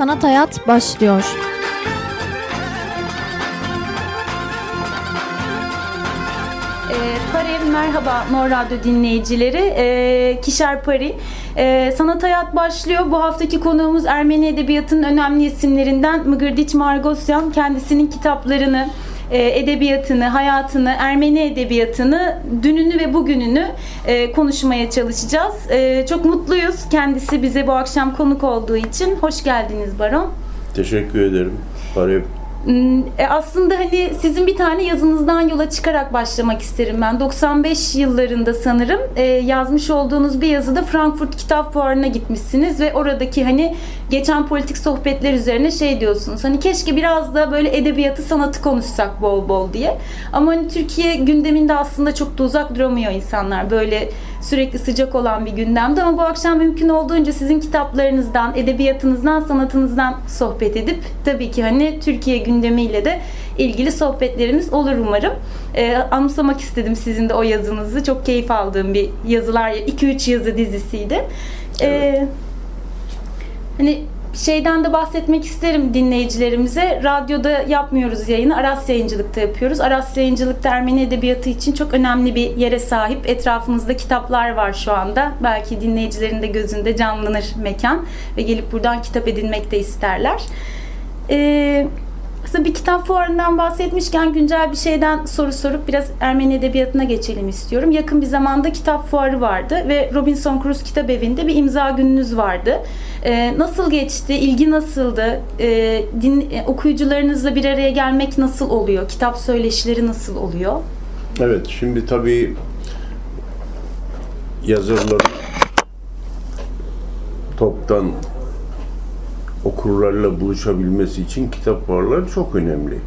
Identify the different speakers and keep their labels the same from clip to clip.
Speaker 1: Sanat Hayat başlıyor.
Speaker 2: E, Pari merhaba Nor Radyo dinleyicileri. E, Kişer Pari. E, Sanat Hayat başlıyor. Bu haftaki konuğumuz Ermeni Edebiyatı'nın önemli isimlerinden Mıgırdiç Margosyan. Kendisinin kitaplarını, edebiyatını, hayatını, Ermeni edebiyatını, dününü ve bugününü e, konuşmaya çalışacağız. E, çok mutluyuz kendisi bize bu akşam konuk olduğu için. Hoş geldiniz Baron.
Speaker 3: Teşekkür ederim.
Speaker 2: Hmm, e, aslında hani sizin bir tane yazınızdan yola çıkarak başlamak isterim ben. 95 yıllarında sanırım e, yazmış olduğunuz bir yazıda Frankfurt Kitap Fuarı'na gitmişsiniz ve oradaki hani geçen politik sohbetler üzerine şey diyorsunuz. Hani keşke biraz da böyle edebiyatı, sanatı konuşsak bol bol diye. Ama hani Türkiye gündeminde aslında çok da uzak duramıyor insanlar. Böyle sürekli sıcak olan bir gündemde ama bu akşam mümkün olduğunca sizin kitaplarınızdan, edebiyatınızdan, sanatınızdan sohbet edip tabii ki hani Türkiye gündemiyle de ilgili sohbetlerimiz olur umarım. Ee, anımsamak istedim sizin de o yazınızı. Çok keyif aldığım bir yazılar, 2-3 yazı dizisiydi. Ee,
Speaker 3: Evet.
Speaker 2: hani şeyden de bahsetmek isterim dinleyicilerimize. Radyoda yapmıyoruz yayını. Aras Yayıncılık'ta yapıyoruz. Aras Yayıncılık'ta Ermeni Edebiyatı için çok önemli bir yere sahip. Etrafımızda kitaplar var şu anda. Belki dinleyicilerin de gözünde canlanır mekan ve gelip buradan kitap edinmek de isterler. Ee, aslında bir kitap fuarından bahsetmişken güncel bir şeyden soru sorup biraz Ermeni edebiyatına geçelim istiyorum. Yakın bir zamanda kitap fuarı vardı ve Robinson Crusoe Kitap Evi'nde bir imza gününüz vardı. Ee, nasıl geçti? İlgi nasıldı? Ee, din, e, okuyucularınızla bir araya gelmek nasıl oluyor? Kitap söyleşileri nasıl oluyor?
Speaker 3: Evet, şimdi tabii yazarların toptan okurlarla buluşabilmesi için kitap fuarları çok önemli.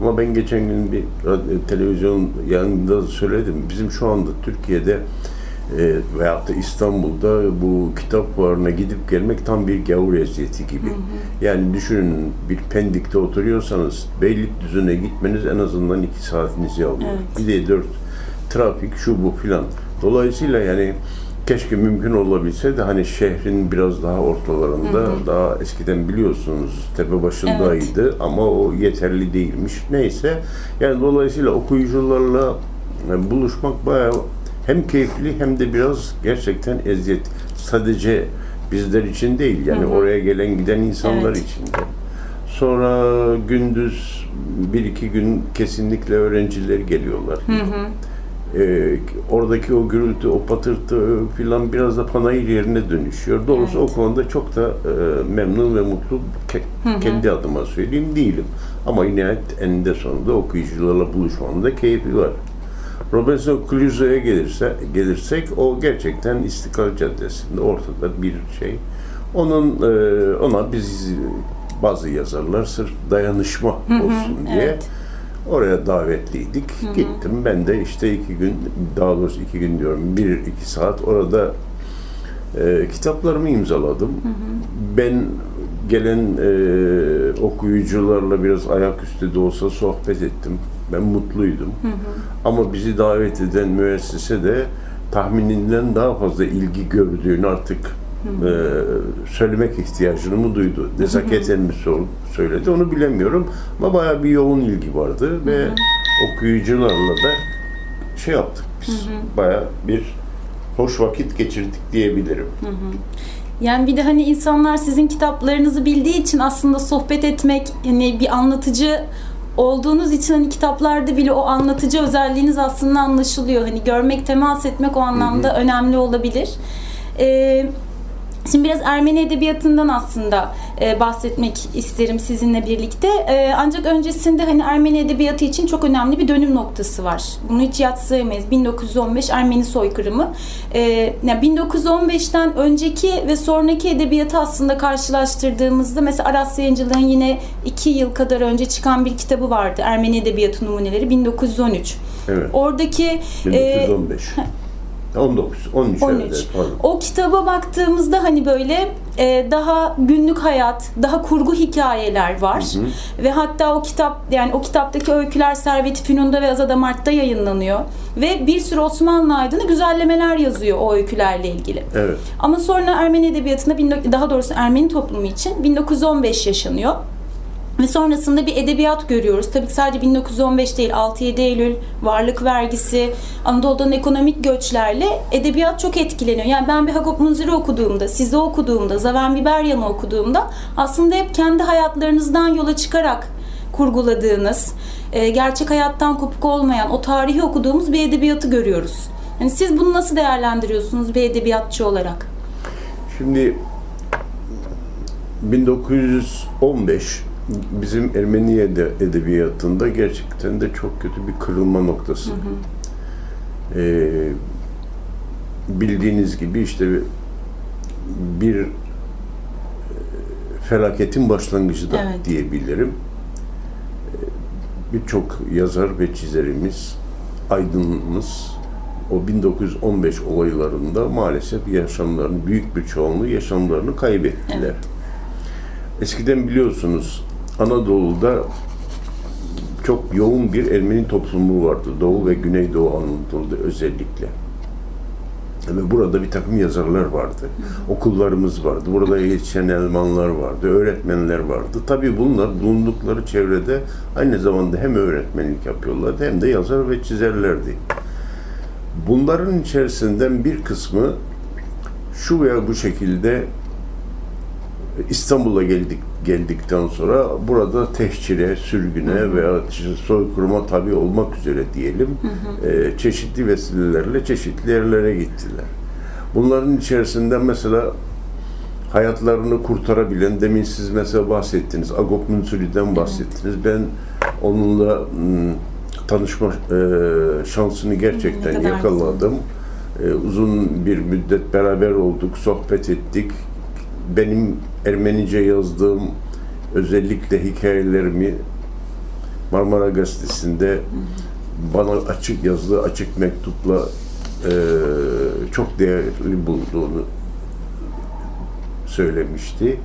Speaker 3: Ama ben geçen gün bir radyo- televizyon yanında söyledim. Bizim şu anda Türkiye'de e, veyahut da İstanbul'da bu kitap fuarına gidip gelmek tam bir gavur eziyeti gibi. Yani düşünün bir Pendik'te oturuyorsanız Beylikdüzü'ne gitmeniz en azından iki saatinizi alıyor.
Speaker 2: Evet.
Speaker 3: Bir de dört trafik şu bu filan. Dolayısıyla yani keşke mümkün olabilse de hani şehrin biraz daha ortalarında daha eskiden biliyorsunuz tepe başındaydı ama o yeterli değilmiş. Neyse yani dolayısıyla okuyucularla e, buluşmak bayağı hem keyifli hem de biraz gerçekten eziyet. Sadece bizler için değil yani oraya gelen giden insanlar
Speaker 2: Evet.
Speaker 3: için de. Sonra gündüz bir iki gün kesinlikle öğrenciler geliyorlar. Ee, oradaki o gürültü, o patırtı filan biraz da panayır yerine dönüşüyor. Doğrusu
Speaker 2: Evet.
Speaker 3: o konuda çok da e, memnun ve mutlu ke- kendi adıma söyleyeyim değilim. Ama nihayet eninde sonunda okuyucularla buluşmanın da keyfi var. Robinson Crusoe'ya gelirse, gelirsek o gerçekten İstiklal Caddesi'nde ortada bir şey. Onun e, ona biz bazı yazarlar sırf dayanışma olsun diye
Speaker 2: evet.
Speaker 3: Oraya davetliydik. Gittim ben de işte iki gün daha doğrusu iki gün diyorum bir iki saat orada e, kitaplarımı imzaladım. Ben gelen e, okuyucularla biraz ayaküstü de olsa sohbet ettim. Ben mutluydum. Ama bizi davet eden müessese de tahmininden daha fazla ilgi gördüğünü artık e, söylemek ihtiyacını mı duydu? Nezaketen mi söyledi onu bilemiyorum. Ama bayağı bir yoğun ilgi vardı ve okuyucularla da şey yaptık biz. Bayağı bir hoş vakit geçirdik diyebilirim.
Speaker 2: Yani bir de hani insanlar sizin kitaplarınızı bildiği için aslında sohbet etmek hani bir anlatıcı olduğunuz için hani kitaplarda bile o anlatıcı özelliğiniz aslında anlaşılıyor. Hani görmek, temas etmek o anlamda önemli olabilir. Ee, Şimdi biraz Ermeni edebiyatından aslında e, bahsetmek isterim sizinle birlikte. E, ancak öncesinde hani Ermeni edebiyatı için çok önemli bir dönüm noktası var. Bunu hiç yatsıyamayız. 1915 Ermeni soykırımı. E, yani 1915'ten önceki ve sonraki edebiyatı aslında karşılaştırdığımızda mesela Aras Yayıncılığın yine iki yıl kadar önce çıkan bir kitabı vardı. Ermeni Edebiyatı Numuneleri 1913.
Speaker 3: Evet.
Speaker 2: Oradaki e,
Speaker 3: 1915. 19, 13,
Speaker 2: 13.
Speaker 3: evet. pardon.
Speaker 2: O kitaba baktığımızda hani böyle e, daha günlük hayat, daha kurgu hikayeler var. Ve hatta o kitap yani o kitaptaki öyküler Servet-i Fünun'da ve Azada Mart'ta yayınlanıyor. Ve bir sürü Osmanlı aydını güzellemeler yazıyor o öykülerle ilgili.
Speaker 3: Evet.
Speaker 2: Ama sonra Ermeni edebiyatında daha doğrusu Ermeni toplumu için 1915 yaşanıyor. Ve sonrasında bir edebiyat görüyoruz. Tabii ki sadece 1915 değil, 6-7 Eylül, varlık vergisi, Anadolu'dan ekonomik göçlerle edebiyat çok etkileniyor. Yani ben bir Hagop Munzir'i okuduğumda, sizi okuduğumda, Zaven Biberyan'ı okuduğumda aslında hep kendi hayatlarınızdan yola çıkarak kurguladığınız, e, gerçek hayattan kopuk olmayan o tarihi okuduğumuz bir edebiyatı görüyoruz. Yani siz bunu nasıl değerlendiriyorsunuz bir edebiyatçı olarak?
Speaker 3: Şimdi 1915 bizim Ermeni ede- edebiyatında gerçekten de çok kötü bir kırılma noktası. Ee, bildiğiniz gibi işte bir e, felaketin başlangıcı da
Speaker 2: Evet.
Speaker 3: diyebilirim. Birçok yazar ve çizerimiz, aydınımız o 1915 olaylarında maalesef yaşamlarını, büyük bir çoğunluğu yaşamlarını kaybettiler.
Speaker 2: Evet.
Speaker 3: Eskiden biliyorsunuz Anadolu'da çok yoğun bir Ermeni toplumu vardı. Doğu ve Güneydoğu Anadolu'da özellikle. Ve burada bir takım yazarlar vardı. Okullarımız vardı. Burada yetişen elmanlar vardı. Öğretmenler vardı. Tabii bunlar bulundukları çevrede aynı zamanda hem öğretmenlik yapıyorlardı hem de yazar ve çizerlerdi. Bunların içerisinden bir kısmı şu veya bu şekilde İstanbul'a geldik geldikten sonra burada tehcire, sürgüne veya soykırıma tabi olmak üzere diyelim e, çeşitli vesilelerle çeşitli yerlere gittiler. Bunların içerisinde mesela hayatlarını kurtarabilen, demin siz mesela bahsettiniz, Agop Münsuri'den bahsettiniz. Ben onunla m, tanışma e, şansını gerçekten
Speaker 2: kadar
Speaker 3: yakaladım. E, uzun bir müddet beraber olduk, sohbet ettik. Benim Ermenice yazdığım özellikle hikayelerimi Marmara Gazetesi'nde bana açık yazılı açık mektupla e, çok değerli bulduğunu söylemişti.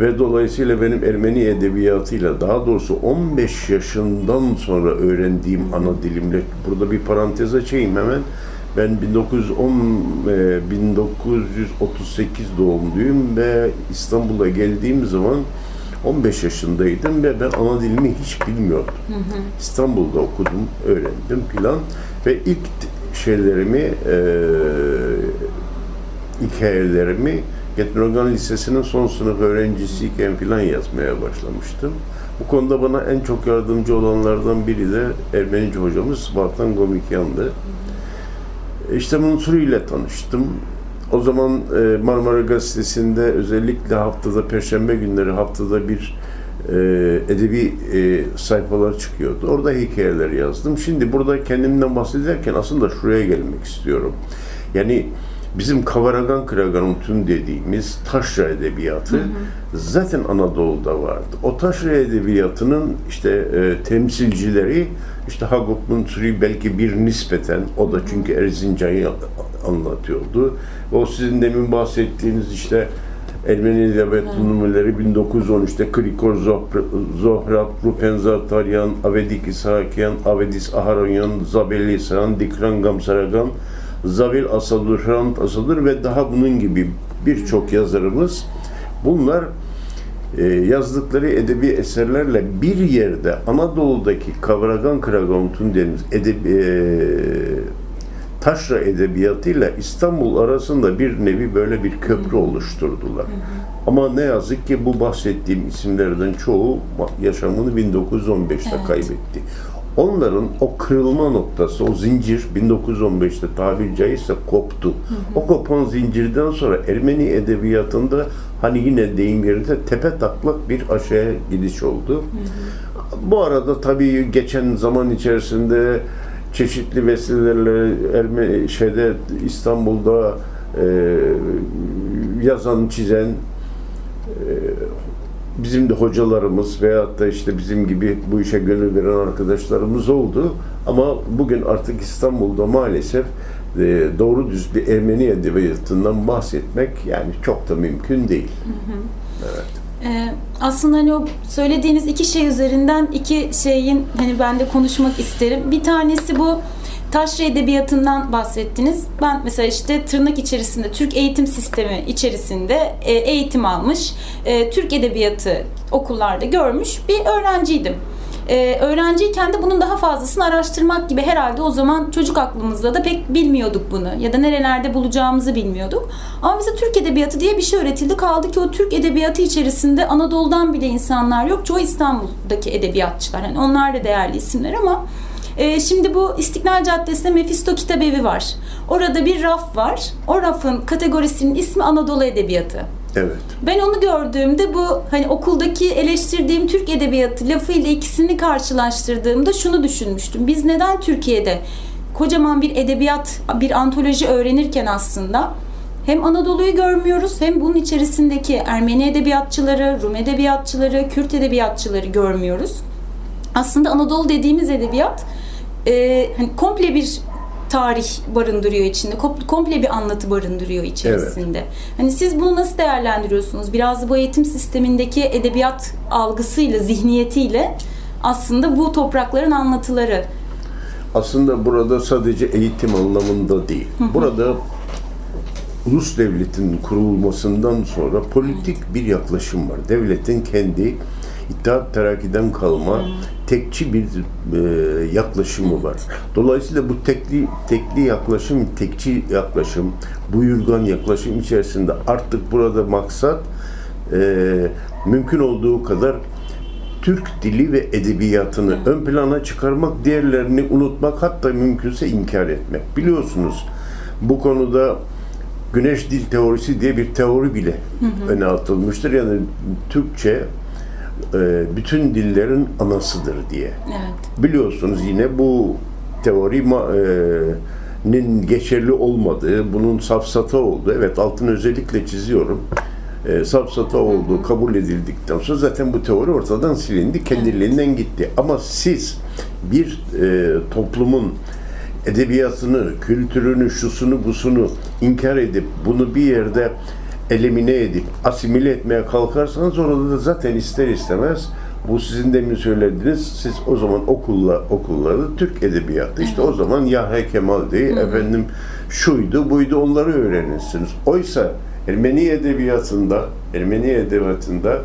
Speaker 3: Ve dolayısıyla benim Ermeni edebiyatıyla daha doğrusu 15 yaşından sonra öğrendiğim ana dilimle burada bir parantez açayım hemen. Ben 1910 e, 1938 doğumluyum ve İstanbul'a geldiğim zaman 15 yaşındaydım ve ben ana dilimi hiç bilmiyordum. İstanbul'da okudum, öğrendim filan ve ilk şeylerimi e, hikayelerimi Getmerogan Lisesi'nin son sınıf öğrencisiyken filan yazmaya başlamıştım. Bu konuda bana en çok yardımcı olanlardan biri de Ermenice hocamız Vartan Gomikyan'dı. İşte Mansuri ile tanıştım. O zaman e, Marmara Gazetesi'nde özellikle haftada, perşembe günleri haftada bir e, edebi e, sayfalar çıkıyordu. Orada hikayeler yazdım. Şimdi burada kendimden bahsederken aslında şuraya gelmek istiyorum. Yani bizim Kavaragan Kraganutun dediğimiz taşra edebiyatı zaten Anadolu'da vardı. O taşra edebiyatının işte e, temsilcileri işte Hagop Munsuri belki bir nispeten o da çünkü Erzincan'ı anlatıyordu. O sizin demin bahsettiğiniz işte Ermeni Edebiyat Numaraları 1913'te Krikor Zohrat, Rupen Zataryan, Avedik İshakyan, Avedis Aharonyan, Zabel İshan, Dikran Gamsaragan, Zabil Asadur, Asadur ve daha bunun gibi birçok yazarımız bunlar e, yazdıkları edebi eserlerle bir yerde Anadolu'daki Kavragan Kragantun dediğimiz edebi, e, taşra edebiyatıyla İstanbul arasında bir nevi böyle bir köprü oluşturdular. Ama ne yazık ki bu bahsettiğim isimlerden çoğu yaşamını 1915'te
Speaker 2: Evet.
Speaker 3: kaybetti. Onların o kırılma noktası, o zincir 1915'te tabiri caizse koptu. O kopan zincirden sonra Ermeni edebiyatında hani yine deyim yerinde tepe taklak bir aşağıya gidiş oldu. Bu arada tabii geçen zaman içerisinde çeşitli vesilelerle Ermeni şeyde İstanbul'da e, yazan, çizen e, bizim de hocalarımız veyahut da işte bizim gibi bu işe gönül veren arkadaşlarımız oldu. Ama bugün artık İstanbul'da maalesef e, doğru düz bir Ermeni edebiyatından bahsetmek yani çok da mümkün değil. Evet.
Speaker 2: Ee, aslında hani o söylediğiniz iki şey üzerinden iki şeyin hani ben de konuşmak isterim. Bir tanesi bu taşra edebiyatından bahsettiniz. Ben mesela işte tırnak içerisinde Türk eğitim sistemi içerisinde e, eğitim almış, e, Türk edebiyatı okullarda görmüş bir öğrenciydim. Ee, öğrenciyken de bunun daha fazlasını araştırmak gibi herhalde o zaman çocuk aklımızda da pek bilmiyorduk bunu ya da nerelerde bulacağımızı bilmiyorduk. Ama bize Türk Edebiyatı diye bir şey öğretildi. Kaldı ki o Türk Edebiyatı içerisinde Anadolu'dan bile insanlar yok. Çoğu İstanbul'daki edebiyatçılar. Yani onlar da değerli isimler ama e, şimdi bu İstiklal Caddesi'nde Mephisto Kitabevi var. Orada bir raf var. O rafın kategorisinin ismi Anadolu Edebiyatı.
Speaker 3: Evet.
Speaker 2: Ben onu gördüğümde bu hani okuldaki eleştirdiğim Türk edebiyatı lafı ile ikisini karşılaştırdığımda şunu düşünmüştüm. Biz neden Türkiye'de kocaman bir edebiyat, bir antoloji öğrenirken aslında hem Anadolu'yu görmüyoruz hem bunun içerisindeki Ermeni edebiyatçıları, Rum edebiyatçıları, Kürt edebiyatçıları görmüyoruz. Aslında Anadolu dediğimiz edebiyat e, hani komple bir tarih barındırıyor içinde. Komple bir anlatı barındırıyor içerisinde. Evet. Hani siz bunu nasıl değerlendiriyorsunuz? Biraz bu eğitim sistemindeki edebiyat algısıyla, zihniyetiyle aslında bu toprakların anlatıları.
Speaker 3: Aslında burada sadece eğitim anlamında değil. Burada ulus devletin kurulmasından sonra politik bir yaklaşım var. Devletin kendi İttihat Terakki'den kalma tekçi bir e, yaklaşımı var. Dolayısıyla bu tekli tekli yaklaşım, tekçi yaklaşım, buyurgan yaklaşım içerisinde artık burada maksat e, mümkün olduğu kadar Türk dili ve edebiyatını ön plana çıkarmak, diğerlerini unutmak, hatta mümkünse inkar etmek. Biliyorsunuz bu konuda güneş dil teorisi diye bir teori bile hı hı. öne atılmıştır. Yani Türkçe e, bütün dillerin anasıdır diye. Evet. Biliyorsunuz yine bu teorinin geçerli olmadığı, bunun safsata olduğu, evet altını özellikle çiziyorum. E, safsata olduğu kabul edildikten sonra zaten bu teori ortadan silindi, kendiliğinden gitti. Ama siz bir e, toplumun edebiyatını, kültürünü, şusunu, busunu inkar edip bunu bir yerde elimine edip asimile etmeye kalkarsanız orada da zaten ister istemez bu sizin demin söylediğiniz siz o zaman okulla okulları Türk edebiyatı işte o zaman Yahya Kemal Hı. efendim şuydu buydu onları öğrenirsiniz. Oysa Ermeni edebiyatında Ermeni edebiyatında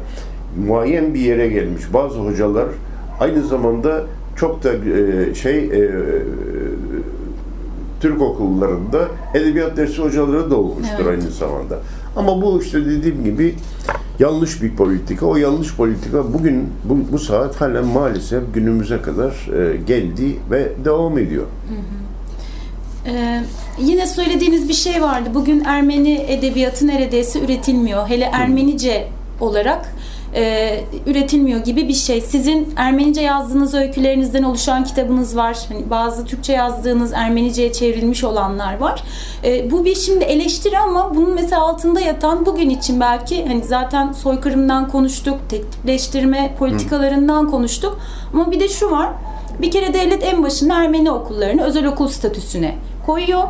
Speaker 3: muayyen bir yere gelmiş bazı hocalar aynı zamanda çok da e, şey e, Türk okullarında edebiyat dersi hocaları da olmuştur evet. aynı zamanda. Ama bu işte dediğim gibi yanlış bir politika. O yanlış politika bugün bu, bu saat halen maalesef günümüze kadar e, geldi ve devam ediyor. Hı hı.
Speaker 2: Ee, yine söylediğiniz bir şey vardı. Bugün Ermeni edebiyatı neredeyse üretilmiyor. Hele Ermenice olarak e, üretilmiyor gibi bir şey. Sizin Ermenice yazdığınız öykülerinizden oluşan kitabınız var. Hani bazı Türkçe yazdığınız Ermenice'ye çevrilmiş olanlar var. E, bu bir şimdi eleştiri ama bunun mesela altında yatan bugün için belki hani zaten soykırımdan konuştuk, teknikleştirme politikalarından konuştuk. Ama bir de şu var. Bir kere devlet en başında Ermeni okullarını özel okul statüsüne koyuyor.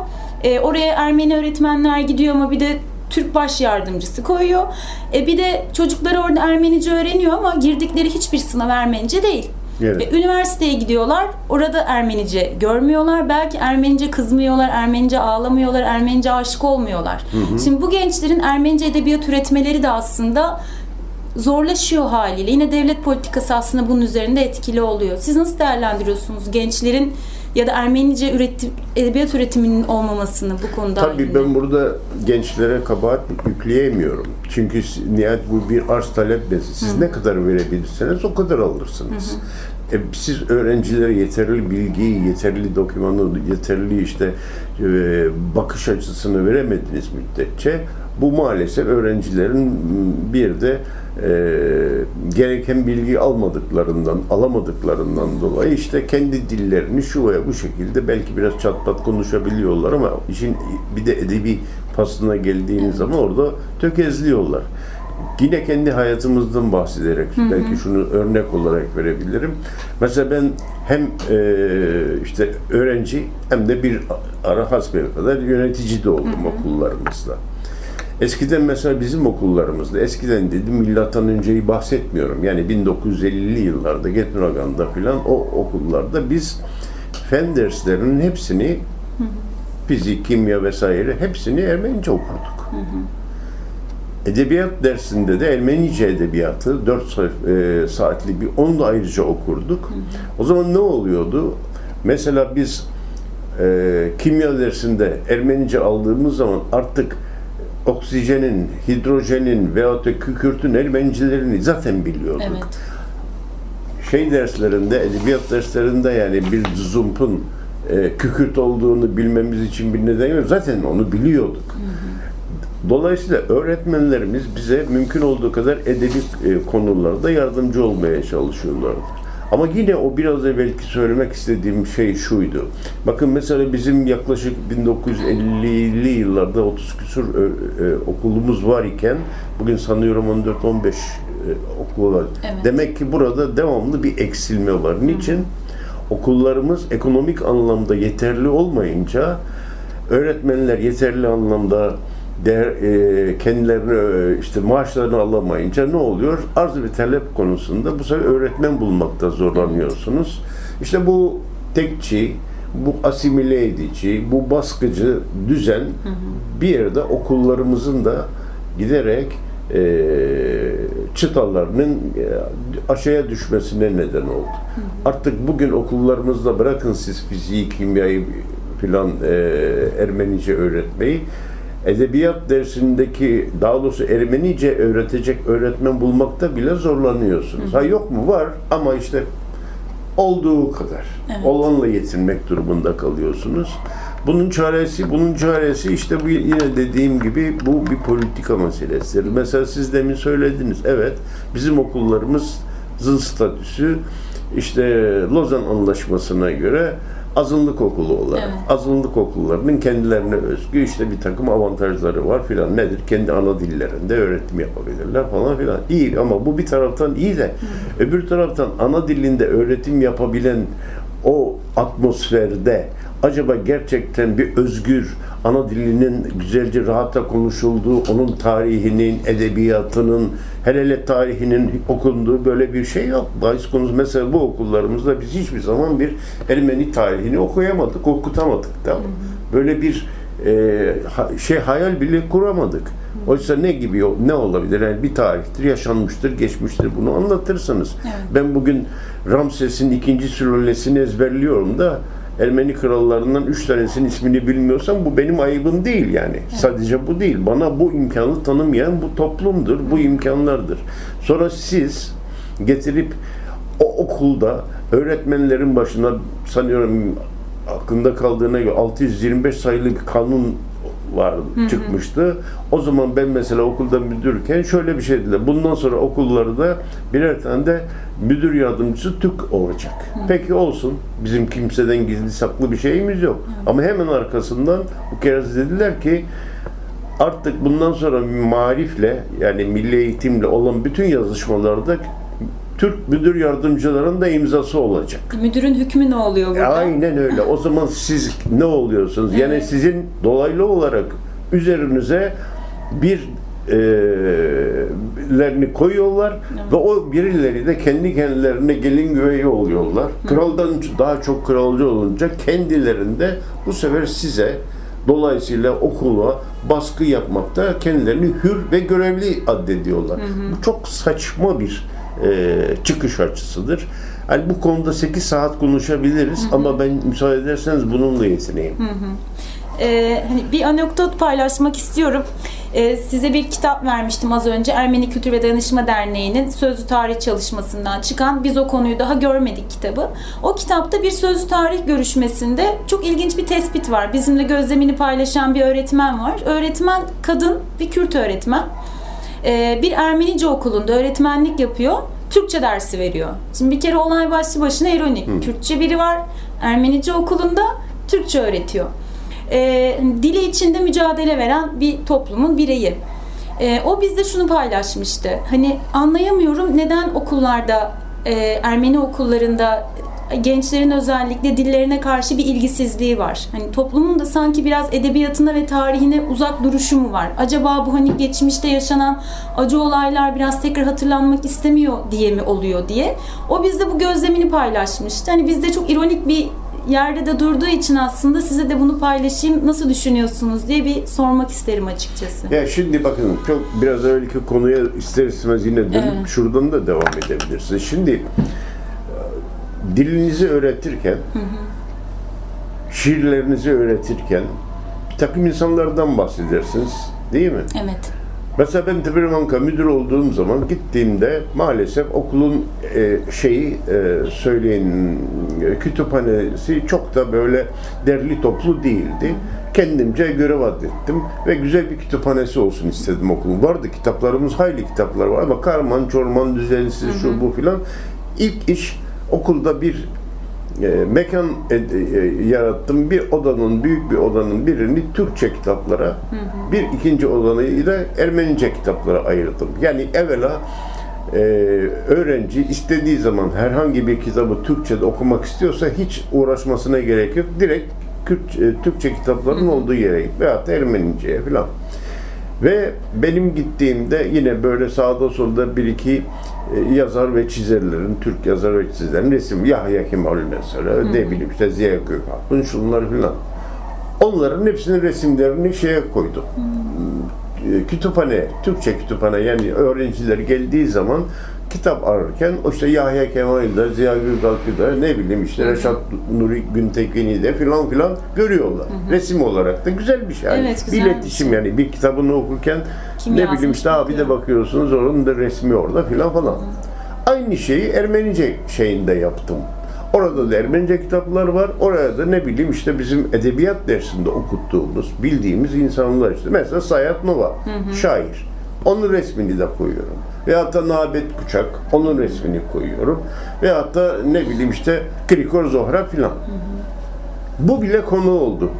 Speaker 2: E, oraya Ermeni öğretmenler gidiyor ama bir de Türk baş yardımcısı koyuyor. E bir de çocuklar orada Ermenice öğreniyor ama girdikleri hiçbir sınav Ermenice değil. Evet. E, üniversiteye gidiyorlar. Orada Ermenice görmüyorlar. Belki Ermenice kızmıyorlar, Ermenice ağlamıyorlar, Ermenice aşık olmuyorlar. Hı hı. Şimdi bu gençlerin Ermenice edebiyat üretmeleri de aslında zorlaşıyor haliyle. Yine devlet politikası aslında bunun üzerinde etkili oluyor. Siz nasıl değerlendiriyorsunuz gençlerin ya da Ermenice üretim, edebiyat üretiminin olmamasını bu konuda?
Speaker 3: Tabii halinde? ben burada gençlere kabahat yükleyemiyorum. Çünkü nihayet bu bir arz talep meselesi. Siz Hı. ne kadar verebilirseniz o kadar alırsınız. Hı hı. E, siz öğrencilere yeterli bilgiyi, yeterli dokümanı, yeterli işte e, bakış açısını veremediniz müddetçe bu maalesef öğrencilerin bir de e, gereken bilgi almadıklarından, alamadıklarından dolayı işte kendi dillerini şu veya bu şekilde belki biraz çatpat konuşabiliyorlar ama işin bir de edebi pasına geldiğiniz zaman orada tökezliyorlar. Yine kendi hayatımızdan bahsederek belki şunu örnek olarak verebilirim. Mesela ben hem e, işte öğrenci hem de bir ara hasbelkader yönetici de oldum okullarımızda. Eskiden mesela bizim okullarımızda, eskiden dedim milattan önceyi bahsetmiyorum. Yani 1950'li yıllarda Getnuragan'da filan o okullarda biz fen derslerinin hepsini fizik, kimya vesaire hepsini Ermenice okurduk. Edebiyat dersinde de Ermenice edebiyatı 4 sayf- e, saatlik bir onu da ayrıca okurduk. O zaman ne oluyordu? Mesela biz e, kimya dersinde Ermenice aldığımız zaman artık oksijenin, hidrojenin veyahut da kükürtün Ermenicelerini zaten biliyorduk
Speaker 2: Evet.
Speaker 3: şey derslerinde, edebiyat derslerinde yani bir zumpun e, kükürt olduğunu bilmemiz için bir neden yok. Zaten onu biliyorduk. Dolayısıyla öğretmenlerimiz bize mümkün olduğu kadar edebi e, konularda yardımcı olmaya çalışıyorlardı. Ama yine o biraz evvelki söylemek istediğim şey şuydu. Bakın mesela bizim yaklaşık 1950'li yıllarda 30 küsur ö- e, okulumuz var iken bugün sanıyorum 14-15 e, okul var.
Speaker 2: Evet.
Speaker 3: Demek ki burada devamlı bir eksilme var. Niçin? Okullarımız ekonomik anlamda yeterli olmayınca öğretmenler yeterli anlamda değer, e, kendilerini e, işte maaşlarını alamayınca ne oluyor? Arz ve talep konusunda bu sefer öğretmen bulmakta zorlanıyorsunuz. İşte bu tekçi, bu asimile edici, bu baskıcı düzen bir yerde okullarımızın da giderek e, çıtalarının e, aşağıya düşmesine neden oldu. Artık bugün okullarımızda bırakın siz fiziği, kimyayı filan e, Ermenice öğretmeyi edebiyat dersindeki daha doğrusu Ermenice öğretecek öğretmen bulmakta bile zorlanıyorsunuz. Ha yok mu? Var ama işte olduğu kadar.
Speaker 2: Evet.
Speaker 3: Olanla yetinmek durumunda kalıyorsunuz. Bunun çaresi, bunun çaresi işte bu yine dediğim gibi bu bir politika meselesidir. Mesela siz demin söylediniz. Evet, bizim okullarımızın statüsü işte Lozan Anlaşması'na göre azınlık okulu olarak.
Speaker 2: Evet.
Speaker 3: Azınlık okullarının kendilerine özgü işte bir takım avantajları var filan. Nedir? Kendi ana dillerinde öğretim yapabilirler falan filan. İyi ama bu bir taraftan iyi de öbür taraftan ana dilinde öğretim yapabilen o atmosferde acaba gerçekten bir özgür ana dilinin güzelce rahatça konuşulduğu, onun tarihinin, edebiyatının, hele hele tarihinin okunduğu böyle bir şey yok. Bahis konusu mesela bu okullarımızda biz hiçbir zaman bir Ermeni tarihini okuyamadık, okutamadık da. Böyle bir e, şey hayal bile kuramadık. Oysa ne gibi ne olabilir? Yani bir tarihtir, yaşanmıştır, geçmiştir. Bunu anlatırsınız.
Speaker 2: Evet.
Speaker 3: Ben bugün Ramses'in ikinci sülalesini ezberliyorum da Ermeni krallarından üç tanesinin ismini bilmiyorsam bu benim ayıbım değil yani. Sadece bu değil. Bana bu imkanı tanımayan bu toplumdur, bu imkanlardır. Sonra siz getirip o okulda öğretmenlerin başına sanıyorum aklında kaldığına göre 625 sayılı bir kanun var çıkmıştı. O zaman ben mesela okulda müdürken şöyle bir şey dediler. Bundan sonra okullarda birer tane de müdür yardımcısı Türk olacak. Peki olsun. Bizim kimseden gizli saklı bir şeyimiz yok. Ama hemen arkasından bu kez dediler ki artık bundan sonra marifle yani milli eğitimle olan bütün yazışmalarda Türk müdür yardımcılarının da imzası olacak.
Speaker 2: Müdürün hükmü ne oluyor burada?
Speaker 3: Aynen öyle. O zaman siz ne oluyorsunuz? Yani
Speaker 2: Evet.
Speaker 3: sizin dolaylı olarak üzerinize bir e, lerini koyuyorlar ve o birileri de kendi kendilerine gelin güveyi oluyorlar. Kraldan daha çok kralcı olunca kendilerinde bu sefer size dolayısıyla okula baskı yapmakta kendilerini hür ve görevli addediyorlar. Bu çok saçma bir e, çıkış açısıdır. Yani bu konuda 8 saat konuşabiliriz ama ben müsaade ederseniz bununla yetineyim.
Speaker 2: Ee, hani bir anekdot paylaşmak istiyorum. Ee, size bir kitap vermiştim az önce. Ermeni Kültür ve Danışma Derneği'nin sözlü tarih çalışmasından çıkan. Biz o konuyu daha görmedik kitabı. O kitapta bir sözlü tarih görüşmesinde çok ilginç bir tespit var. Bizimle gözlemini paylaşan bir öğretmen var. Öğretmen kadın, bir Kürt öğretmen. Ee, bir Ermenice okulunda öğretmenlik yapıyor. Türkçe dersi veriyor. Şimdi bir kere olay başlı başına ironik. Kürtçe biri var. Ermenice okulunda Türkçe öğretiyor. Ee, dili içinde mücadele veren bir toplumun bireyi. E, o bizde şunu paylaşmıştı. Hani anlayamıyorum neden okullarda, e, Ermeni okullarında gençlerin özellikle dillerine karşı bir ilgisizliği var. Hani toplumun da sanki biraz edebiyatına ve tarihine uzak duruşu mu var? Acaba bu hani geçmişte yaşanan acı olaylar biraz tekrar hatırlanmak istemiyor diye mi oluyor diye. O bizde bu gözlemini paylaşmıştı. Hani bizde çok ironik bir yerde de durduğu için aslında size de bunu paylaşayım. Nasıl düşünüyorsunuz diye bir sormak isterim açıkçası.
Speaker 3: Ya şimdi bakın çok biraz önceki konuya ister istemez yine dönüp
Speaker 2: Evet.
Speaker 3: şuradan da devam edebilirsiniz. Şimdi dilinizi öğretirken, şiirlerinizi öğretirken bir takım insanlardan bahsedersiniz. Değil mi?
Speaker 2: Evet.
Speaker 3: Mesela ben Tıbırmanka müdür olduğum zaman gittiğimde maalesef okulun e, şeyi e, söyleyin e, kütüphanesi çok da böyle derli toplu değildi. Kendimce görev adettim ve güzel bir kütüphanesi olsun istedim okulun. Vardı kitaplarımız, hayli kitaplar var ama karman, çorman, düzensiz, şu bu filan. İlk iş okulda bir e, mekan e, e, yarattım. Bir odanın, büyük bir odanın birini Türkçe kitaplara, bir ikinci odanı da Ermenice kitaplara ayırdım. Yani evvela e, öğrenci istediği zaman herhangi bir kitabı Türkçe'de okumak istiyorsa hiç uğraşmasına gerek yok. Direkt Kürt, e, Türkçe kitapların olduğu yere git veyahut Ermenice'ye falan. Ve benim gittiğimde yine böyle sağda solda bir iki yazar ve çizerlerin, Türk yazar ve çizerlerin resim, Yahya Kemal mesela, ne bileyim işte Ziya Gökalp'ın şunları filan. Onların hepsinin resimlerini şeye koydum. E, Kütüphane, Türkçe kütüphane yani öğrenciler geldiği zaman kitap ararken o işte Yahya Kemal'de, Ziya Gökalp'ı ne bileyim işte Reşat Nuri Güntekin'i de filan filan görüyorlar. Resim olarak da güzel bir şey. Yani
Speaker 2: Evet, güzel
Speaker 3: bir
Speaker 2: bir
Speaker 3: iletişim
Speaker 2: şey.
Speaker 3: yani bir kitabını okurken
Speaker 2: Kim
Speaker 3: ne bileyim işte abi de
Speaker 2: bakıyor.
Speaker 3: bakıyorsunuz onun da resmi orada filan falan. Aynı şeyi Ermenice şeyinde yaptım. Orada da Ermenice kitaplar var. Oraya da ne bileyim işte bizim edebiyat dersinde okuttuğumuz, bildiğimiz insanlar işte. Mesela Sayat Nova, şair. Onun resmini de koyuyorum. Veyahut da Nabet Kuçak, onun resmini koyuyorum. Veyahut da ne bileyim işte Krikor Zohra filan. Bu bile konu oldu.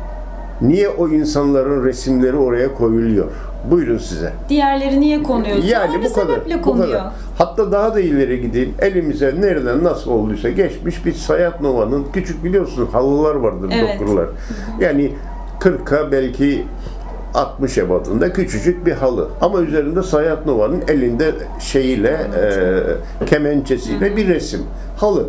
Speaker 3: Niye o insanların resimleri oraya koyuluyor? Buyurun size.
Speaker 2: Diğerleri niye konuyorsun?
Speaker 3: Yani bu kadar. bu
Speaker 2: konuyor.
Speaker 3: kadar. Hatta daha da ileri gideyim. Elimize nereden nasıl olduysa geçmiş bir Sayat Nova'nın küçük biliyorsunuz halılar vardır
Speaker 2: Evet.
Speaker 3: dokurlar. Yani 40'a belki 60 ebadında küçücük bir halı. Ama üzerinde Sayat Nova'nın elinde şeyiyle, e, kemençesiyle bir resim. Halı.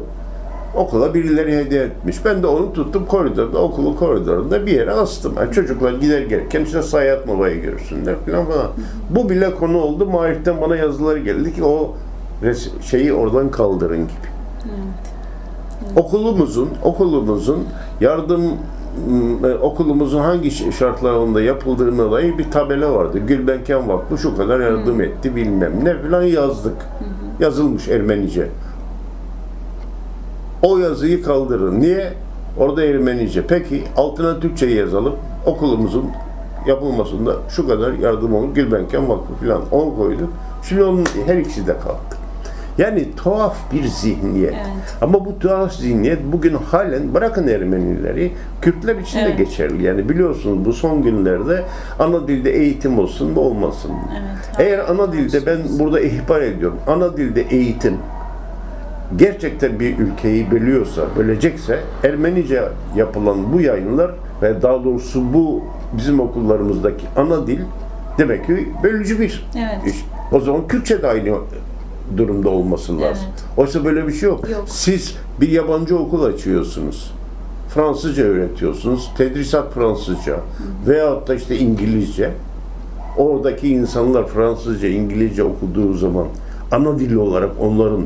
Speaker 3: Okula birileri hediye etmiş. Ben de onu tuttum koridorda, okulun koridorunda bir yere astım. Yani çocuklar gider gelirken işte Sayat Nova'yı görsünler falan falan. Bu bile konu oldu. Marif'ten bana yazıları geldi ki o şeyi oradan kaldırın gibi. Okulumuzun, okulumuzun yardım e, okulumuzun hangi şartlarında yapıldığına dair bir tabela vardı. Gülbenken Vakfı şu kadar yardım etti bilmem ne falan yazdık. Yazılmış Ermenice. O yazıyı kaldırın. Niye? Orada Ermenice. Peki altına Türkçe yazalım. Okulumuzun yapılmasında şu kadar yardım olur. Gülbenken Vakfı falan. Onu koyduk. Şimdi onun her ikisi de kalktı. Yani tuhaf bir zihniyet.
Speaker 2: Evet.
Speaker 3: Ama bu tuhaf zihniyet bugün halen bırakın Ermenileri Kürtler için de
Speaker 2: Evet.
Speaker 3: geçerli. Yani biliyorsunuz bu son günlerde ana dilde eğitim olsun mu olmasın?
Speaker 2: Evet.
Speaker 3: Eğer ana dilde ben burada ihbar ediyorum. Ana dilde eğitim gerçekten bir ülkeyi bölüyorsa, bölecekse Ermenice yapılan bu yayınlar ve daha doğrusu bu bizim okullarımızdaki ana dil demek ki bölücü bir
Speaker 2: Evet.
Speaker 3: iş. O zaman Kürtçe de aynı durumda olması lazım.
Speaker 2: Evet.
Speaker 3: Oysa böyle bir şey yok.
Speaker 2: Yok.
Speaker 3: Siz bir yabancı okul açıyorsunuz. Fransızca öğretiyorsunuz. Tedrisat Fransızca veyahut da işte İngilizce. Oradaki insanlar Fransızca, İngilizce okuduğu zaman ana dili olarak onların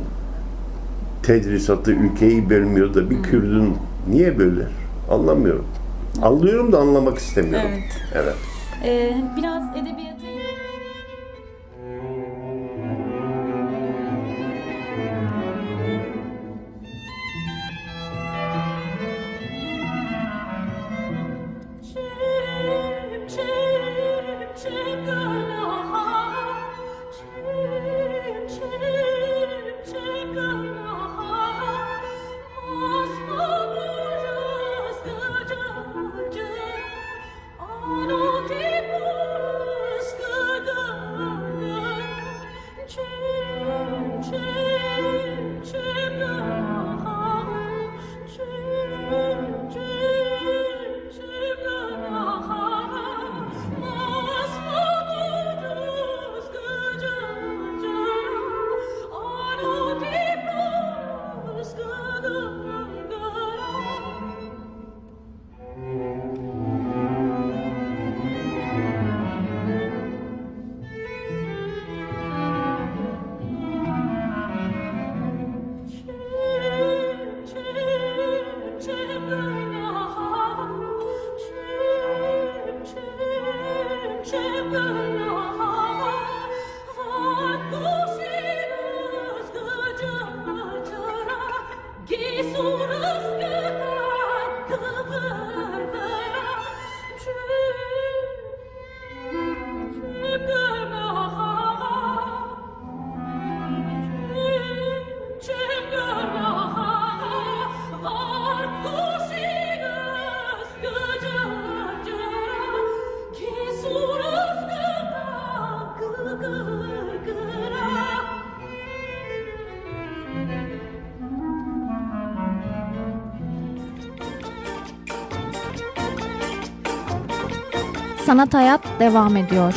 Speaker 3: tedrisatı ülkeyi bölmüyor da bir Kürdün niye böler? Anlamıyorum. Anlıyorum da anlamak istemiyorum.
Speaker 2: Evet.
Speaker 3: evet.
Speaker 2: Ee, biraz edebiyata
Speaker 1: Sanat Hayat devam ediyor.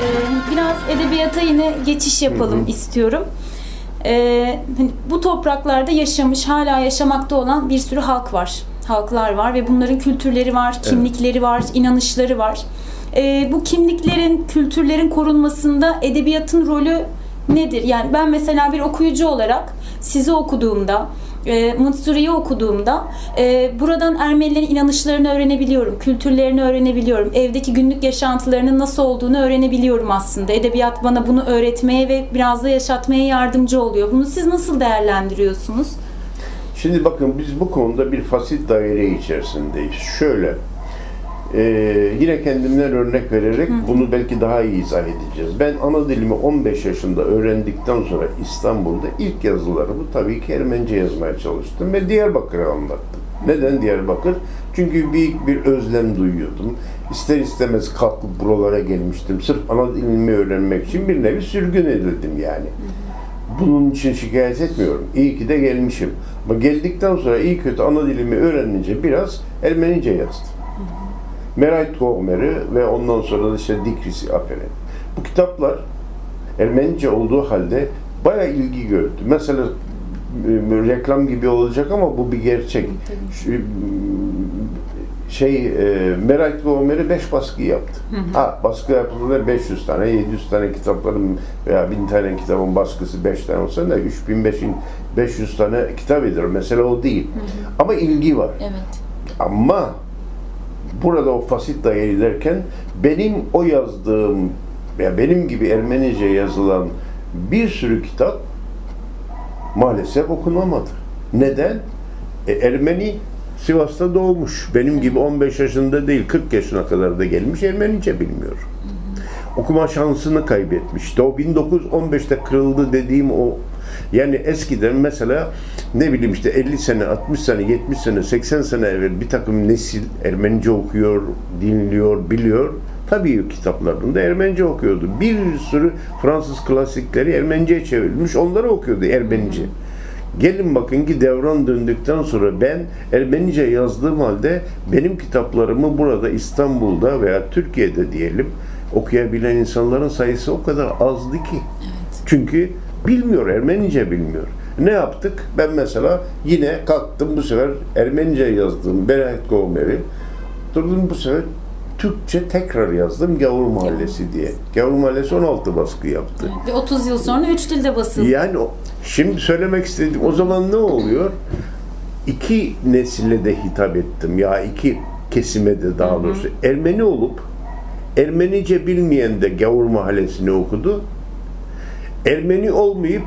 Speaker 2: Ee, biraz edebiyata yine geçiş yapalım istiyorum. Ee, hani bu topraklarda yaşamış, hala yaşamakta olan bir sürü halk var. Halklar var ve bunların kültürleri var, kimlikleri var, inanışları var. Ee, bu kimliklerin, kültürlerin korunmasında edebiyatın rolü nedir? Yani ben mesela bir okuyucu olarak sizi okuduğumda, e, Mıtsuri'yi okuduğumda e, buradan Ermenilerin inanışlarını öğrenebiliyorum, kültürlerini öğrenebiliyorum, evdeki günlük yaşantılarının nasıl olduğunu öğrenebiliyorum aslında. Edebiyat bana bunu öğretmeye ve biraz da yaşatmaya yardımcı oluyor. Bunu siz nasıl değerlendiriyorsunuz?
Speaker 3: Şimdi bakın biz bu konuda bir fasit daire içerisindeyiz. Şöyle, e, yine kendimden örnek vererek bunu belki daha iyi izah edeceğiz. Ben ana dilimi 15 yaşında öğrendikten sonra İstanbul'da ilk yazılarımı tabii ki Ermenice yazmaya çalıştım ve Diyarbakır'ı anlattım. Neden Diyarbakır? Çünkü büyük bir özlem duyuyordum. İster istemez kalkıp buralara gelmiştim. Sırf ana dilimi öğrenmek için bir nevi sürgün edildim yani. Bunun için şikayet etmiyorum. İyi ki de gelmişim. Ama geldikten sonra iyi kötü ana dilimi öğrenince biraz Ermenice yazdım. Meray Toğmer'i ve ondan sonra da işte Dikrisi Apere. Bu kitaplar Ermenice olduğu halde bayağı ilgi gördü. Mesela e, reklam gibi olacak ama bu bir gerçek. Şu, şey e, Merak ve Ömer'i 5 baskı yaptı. Ha baskı yapıldığında 500 tane, 700 tane kitapların veya 1000 tane kitabın baskısı 5 tane olsa da 3000 500 tane kitap eder. Mesela o değil. Ama ilgi var.
Speaker 2: Evet.
Speaker 3: Ama burada o fasit daire derken benim o yazdığım veya benim gibi Ermenice yazılan bir sürü kitap maalesef okunamadı. Neden? E, Ermeni Sivas'ta doğmuş. Benim gibi 15 yaşında değil, 40 yaşına kadar da gelmiş Ermenice bilmiyor. Okuma şansını kaybetmiş. İşte o 1915'te kırıldı dediğim o yani eskiden mesela ne bileyim işte 50 sene, 60 sene, 70 sene, 80 sene evvel bir takım nesil Ermenice okuyor, dinliyor, biliyor. Tabii kitaplarında Ermenice okuyordu. Bir sürü Fransız klasikleri Ermenice'ye çevrilmiş. Onları okuyordu Ermenice. Gelin bakın ki devran döndükten sonra ben Ermenice yazdığım halde benim kitaplarımı burada İstanbul'da veya Türkiye'de diyelim okuyabilen insanların sayısı o kadar azdı ki. Çünkü bilmiyor, Ermenice bilmiyor. Ne yaptık? Ben mesela yine kalktım bu sefer Ermenice yazdığım Berat Gomer'i durdum bu sefer Türkçe tekrar yazdım Gavur Mahallesi diye. Gavur Mahallesi 16 baskı yaptı.
Speaker 2: Ve 30 yıl sonra üç dilde basıldı.
Speaker 3: Yani şimdi söylemek istediğim o zaman ne oluyor? İki nesile de hitap ettim ya iki kesime de daha doğrusu. Ermeni olup Ermenice bilmeyen de Gavur Mahallesi'ni okudu. Ermeni olmayıp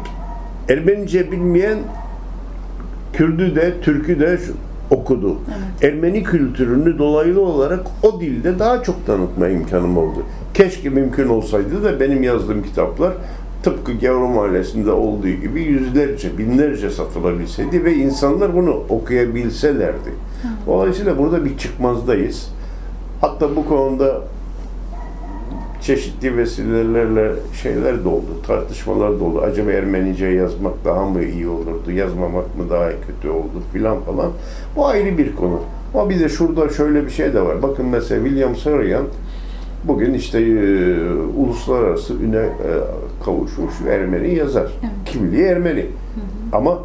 Speaker 3: Ermenice bilmeyen Kürdü de Türkü de okudu. Ermeni kültürünü dolaylı olarak o dilde daha çok tanıtma imkanım oldu. Keşke mümkün olsaydı da benim yazdığım kitaplar tıpkı Gavur Mahallesi'nde olduğu gibi yüzlerce, binlerce satılabilseydi ve insanlar bunu okuyabilselerdi. Dolayısıyla burada bir çıkmazdayız. Hatta bu konuda çeşitli vesilelerle şeyler de oldu, tartışmalar da oldu. Acaba Ermenice yazmak daha mı iyi olurdu, yazmamak mı daha kötü oldu filan falan. Bu ayrı bir konu. Ama bir de şurada şöyle bir şey de var. Bakın mesela William Saroyan bugün işte e, uluslararası üne e, kavuşmuş Ermeni yazar. Kimliği Ermeni. Ama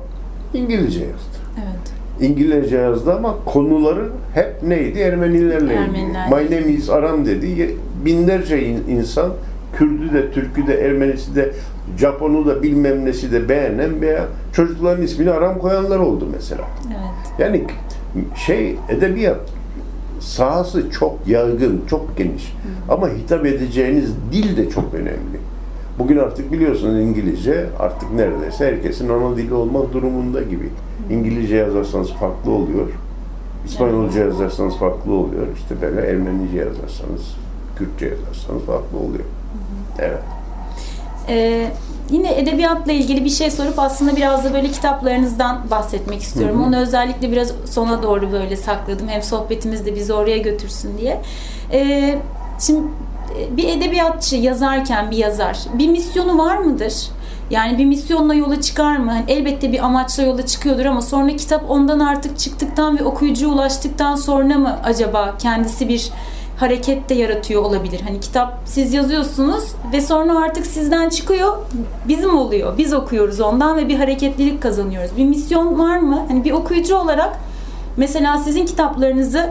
Speaker 3: İngilizce yazdı.
Speaker 2: Evet.
Speaker 3: İngilizce yazdı ama konuları hep neydi? Ermenilerle ilgili.
Speaker 2: Ermenilerle.
Speaker 3: My name is Aram dedi. Binlerce in- insan Kürdü de, Türkü de, Ermenisi de, Japonu da bilmem nesi de beğenen veya çocukların ismini Aram koyanlar oldu mesela.
Speaker 2: Evet.
Speaker 3: Yani şey edebiyat sahası çok yaygın, çok geniş. Ama hitap edeceğiniz dil de çok önemli. Bugün artık biliyorsunuz İngilizce artık neredeyse herkesin ana dili olmak durumunda gibi. İngilizce yazarsanız farklı oluyor. İspanyolca yazarsanız farklı oluyor. İşte böyle Ermenice yazarsanız, Kürtçe yazarsanız farklı oluyor. Evet.
Speaker 2: Ee, yine edebiyatla ilgili bir şey sorup aslında biraz da böyle kitaplarınızdan bahsetmek istiyorum.
Speaker 3: Hı hı.
Speaker 2: Onu özellikle biraz sona doğru böyle sakladım. Hem sohbetimiz de bizi oraya götürsün diye. Ee, şimdi e, bir edebiyatçı yazarken bir yazar bir misyonu var mıdır? Yani bir misyonla yola çıkar mı? Hani elbette bir amaçla yola çıkıyordur ama sonra kitap ondan artık çıktıktan ve okuyucuya ulaştıktan sonra mı acaba kendisi bir hareket de yaratıyor olabilir. Hani kitap siz yazıyorsunuz ve sonra artık sizden çıkıyor, bizim oluyor. Biz okuyoruz ondan ve bir hareketlilik kazanıyoruz. Bir misyon var mı? Hani bir okuyucu olarak mesela sizin kitaplarınızı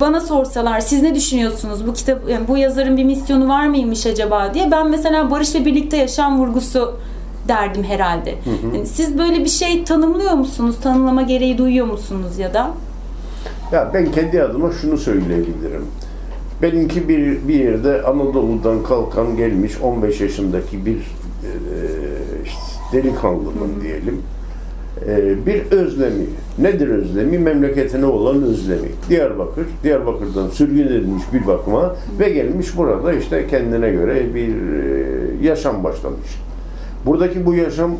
Speaker 2: bana sorsalar siz ne düşünüyorsunuz bu kitap yani bu yazarın bir misyonu var mıymış acaba diye ben mesela barış ve birlikte yaşam vurgusu derdim herhalde. Yani siz böyle bir şey tanımlıyor musunuz? Tanımlama gereği duyuyor musunuz ya da?
Speaker 3: Ya ben kendi adıma şunu söyleyebilirim. Benimki bir, bir yerde Anadolu'dan kalkan gelmiş 15 yaşındaki bir e, işte delikanlının diyelim. E, bir özlemi. Nedir özlemi? Memleketine olan özlemi. Diyarbakır, Diyarbakır'dan sürgün edilmiş bir bakıma ve gelmiş burada işte kendine göre bir e, yaşam başlamış. Buradaki bu yaşam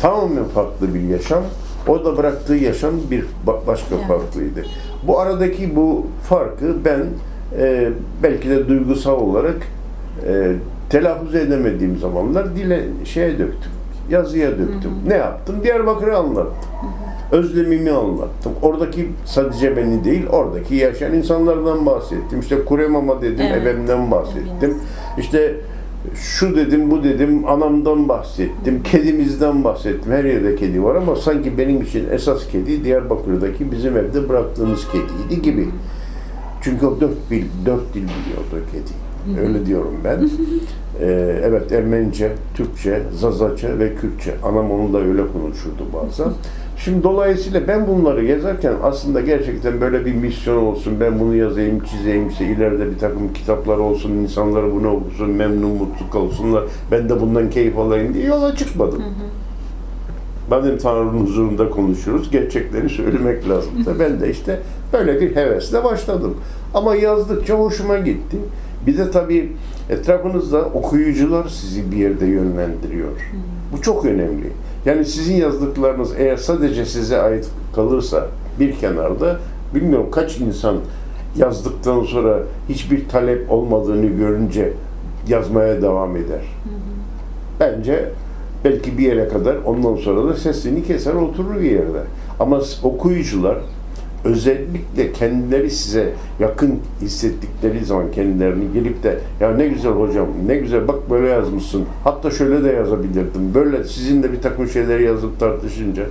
Speaker 3: tamamen farklı bir yaşam. O da bıraktığı yaşam bir ba- başka farklıydı. Bu aradaki bu farkı ben e, belki de duygusal olarak e, telaffuz edemediğim zamanlar dile şeye döktüm. Yazıya döktüm. Ne yaptım? Diyarbakır'ı anlattım. Özlemimi anlattım. Oradaki sadece beni değil, oradaki yaşayan insanlardan bahsettim. İşte Kuremama dedim,
Speaker 2: Evet.
Speaker 3: evimden bahsettim. İşte şu dedim, bu dedim, anamdan bahsettim, kedimizden bahsettim. Her yerde kedi var ama sanki benim için esas kedi Diyarbakır'daki bizim evde bıraktığımız kediydi gibi. Çünkü o dört, bil, dört dil biliyordu kedi. Öyle diyorum ben. Ee, evet Ermenice, Türkçe, Zazaca ve Kürtçe. Anam onunla öyle konuşurdu bazen. Şimdi dolayısıyla ben bunları yazarken aslında gerçekten böyle bir misyon olsun, ben bunu yazayım, çizeyim, işte ileride bir takım kitaplar olsun, insanları bunu okusun, memnun, mutlu kalsınlar, ben de bundan keyif alayım diye yola çıkmadım. Madem Tanrı'nın huzurunda konuşuyoruz, gerçekleri söylemek lazım. ben de işte böyle bir hevesle başladım. Ama yazdıkça hoşuma gitti. Bir de tabii etrafınızda okuyucular sizi bir yerde yönlendiriyor. Bu çok önemli. Yani sizin yazdıklarınız eğer sadece size ait kalırsa bir kenarda bilmiyorum kaç insan yazdıktan sonra hiçbir talep olmadığını görünce yazmaya devam eder. Bence belki bir yere kadar ondan sonra da sesini keser oturur bir yerde. Ama okuyucular özellikle kendileri size yakın hissettikleri zaman kendilerini gelip de ya ne güzel hocam ne güzel bak böyle yazmışsın. Hatta şöyle de yazabilirdim. Böyle sizinle bir takım şeyleri yazıp tartışınca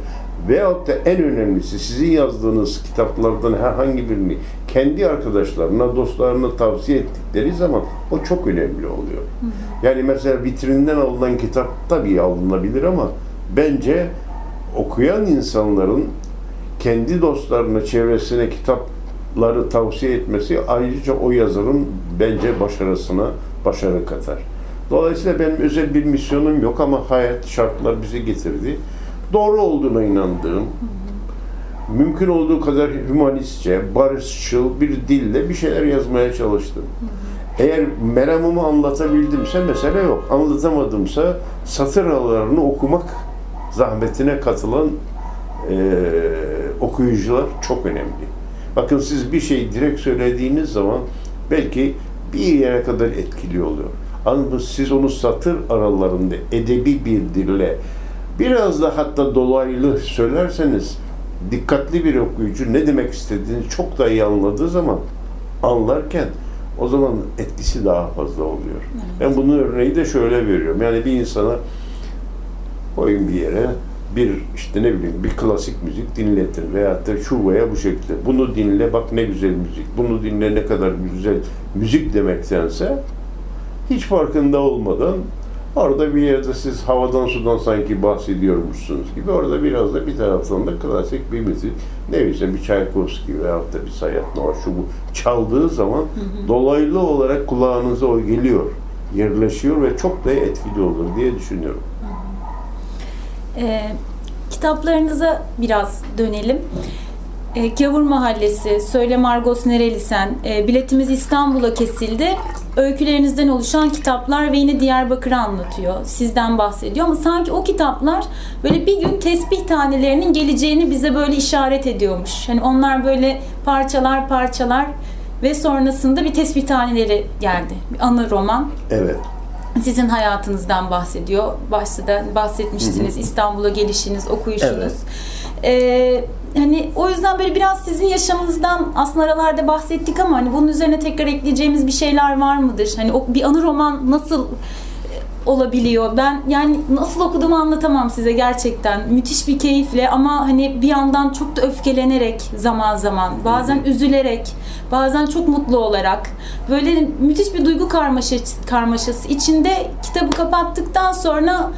Speaker 3: veyahut da en önemlisi sizin yazdığınız kitaplardan herhangi birini kendi arkadaşlarına, dostlarına tavsiye ettikleri zaman o çok önemli oluyor. Yani mesela vitrinden alınan kitap tabii alınabilir ama bence okuyan insanların kendi dostlarına, çevresine kitapları tavsiye etmesi ayrıca o yazarın bence başarısına başarı katar. Dolayısıyla benim özel bir misyonum yok ama hayat şartlar bizi getirdi. Doğru olduğuna inandığım, mümkün olduğu kadar hümanistçe, barışçıl bir dille bir şeyler yazmaya çalıştım. Eğer meramımı anlatabildimse mesele yok. Anlatamadımsa satır aralarını okumak zahmetine katılan eee, okuyucular çok önemli. Bakın siz bir şeyi direkt söylediğiniz zaman belki bir yere kadar etkili oluyor. Ama siz onu satır aralarında edebi bir dille biraz da hatta dolaylı söylerseniz dikkatli bir okuyucu ne demek istediğini çok daha iyi anladığı zaman anlarken o zaman etkisi daha fazla oluyor. Ben bunun örneği de şöyle veriyorum. Yani bir insana koyun bir yere bir işte ne bileyim bir klasik müzik dinletin veyahut da şu veya bu şekilde. Bunu dinle bak ne güzel müzik. Bunu dinle ne kadar güzel müzik demektense hiç farkında olmadan Orada bir yerde siz havadan sudan sanki bahsediyormuşsunuz gibi orada biraz da bir taraftan da klasik bir müzik ne bileyim bir Çaykovski veyahut da bir Sayat Nova şu bu çaldığı zaman dolaylı olarak kulağınıza o geliyor, yerleşiyor ve çok da etkili olur diye düşünüyorum.
Speaker 2: Ee, kitaplarınıza biraz dönelim. Ee, Gavur Mahallesi, Söyle Margos Nerelisen, e, biletimiz İstanbul'a kesildi. Öykülerinizden oluşan kitaplar ve yine Diyarbakır'ı anlatıyor. Sizden bahsediyor ama sanki o kitaplar böyle bir gün tesbih tanelerinin geleceğini bize böyle işaret ediyormuş. Hani onlar böyle parçalar parçalar ve sonrasında bir tesbih taneleri geldi. Bir anı roman
Speaker 3: Evet.
Speaker 2: Sizin hayatınızdan bahsediyor. Başta da bahsetmiştiniz İstanbul'a gelişiniz, okuyuşunuz.
Speaker 3: Evet.
Speaker 2: Ee, hani o yüzden böyle biraz sizin yaşamınızdan aslında aralarda bahsettik ama hani bunun üzerine tekrar ekleyeceğimiz bir şeyler var mıdır? Hani o bir anı roman nasıl olabiliyor? Ben yani nasıl okuduğumu anlatamam size gerçekten. Müthiş bir keyifle ama hani bir yandan çok da öfkelenerek zaman zaman, bazen üzülerek, bazen çok mutlu olarak böyle müthiş bir duygu karmaşası, karmaşası içinde kitabı kapattıktan sonra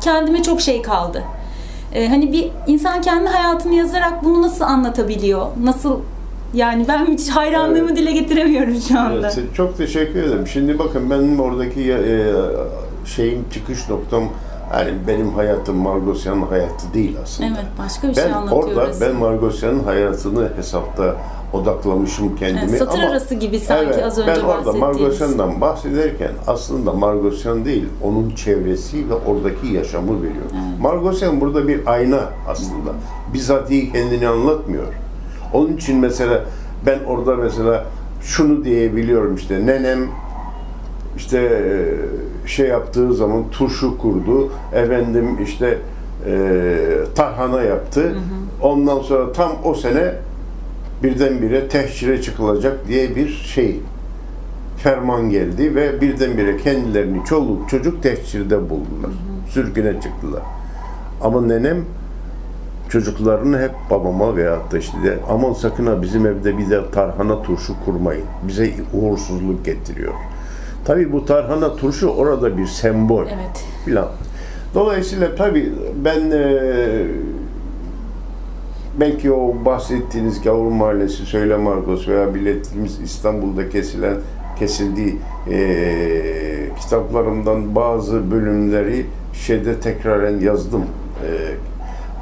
Speaker 2: kendime çok şey kaldı. Ee, hani bir insan kendi hayatını yazarak bunu nasıl anlatabiliyor? Nasıl yani ben hiç hayranlığımı
Speaker 3: Evet.
Speaker 2: dile getiremiyorum şu anda.
Speaker 3: Evet, çok teşekkür ederim. Şimdi bakın benim oradaki e, şeyin çıkış noktam yani benim hayatım Margosyan'ın hayatı değil aslında.
Speaker 2: Evet başka bir şey
Speaker 3: ben
Speaker 2: anlatıyor
Speaker 3: orada
Speaker 2: orası.
Speaker 3: ben Margosyan'ın hayatını hesapta odaklamışım kendimi.
Speaker 2: Evet, satır
Speaker 3: ama
Speaker 2: arası gibi sanki
Speaker 3: evet,
Speaker 2: az önce
Speaker 3: ben orada. Margosyan'dan bahsederken aslında Margosyan değil, onun çevresi ve oradaki yaşamı veriyor. Margosyan burada bir ayna aslında. Bizatihi kendini anlatmıyor. Onun için mesela ben orada mesela şunu diyebiliyorum işte nenem işte e, şey yaptığı zaman turşu kurdu. Efendim işte e, tarhana yaptı. Ondan sonra tam o sene birdenbire tehcire çıkılacak diye bir şey ferman geldi ve birdenbire kendilerini çoluk çocuk tehcirde buldular. Sürgüne çıktılar. Ama nenem çocuklarını hep babama veyahut da işte de, aman sakın ha bizim evde bir de tarhana turşu kurmayın. Bize uğursuzluk getiriyor. Tabii bu tarhana turşu orada bir sembol
Speaker 2: Evet.
Speaker 3: filan. Dolayısıyla tabii ben e, belki o bahsettiğiniz Gavur Mahallesi, Söyle Margos veya biletimiz İstanbul'da kesilen kesildiği e, kitaplarımdan bazı bölümleri şeyde tekraren yazdım. E,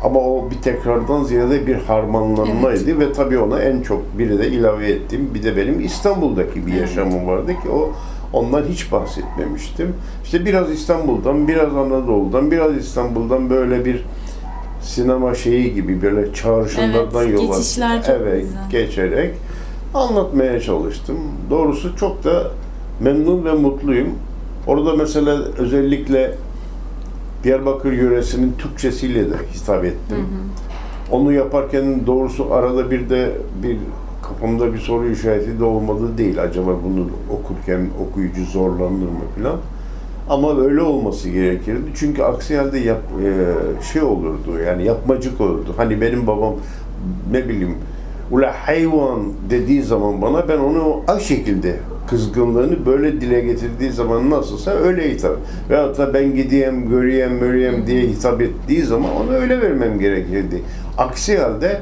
Speaker 3: ama o bir tekrardan ziyade bir harmanlanmaydı ve tabii ona en çok biri de ilave ettim. Bir de benim İstanbul'daki bir yaşamım vardı ki o ondan hiç bahsetmemiştim. İşte biraz İstanbul'dan, biraz Anadolu'dan, biraz İstanbul'dan böyle bir sinema şeyi gibi böyle çağrışımlardan
Speaker 2: Evet,
Speaker 3: yola evet,
Speaker 2: güzel.
Speaker 3: geçerek anlatmaya çalıştım. Doğrusu çok da memnun ve mutluyum. Orada mesela özellikle Diyarbakır yöresinin Türkçesiyle de hitap ettim. Onu yaparken doğrusu arada bir de bir kafamda bir soru işareti de olmadı değil. Acaba bunu okurken okuyucu zorlanır mı falan. Ama öyle olması gerekirdi. Çünkü aksi halde yap, e, şey olurdu yani yapmacık olurdu. Hani benim babam ne bileyim ula hayvan dediği zaman bana ben onu o şekilde kızgınlığını böyle dile getirdiği zaman nasılsa öyle hitap. Veyahut da ben gideyim, göreyim, göreyim diye hitap ettiği zaman onu öyle vermem gerekirdi. Aksi halde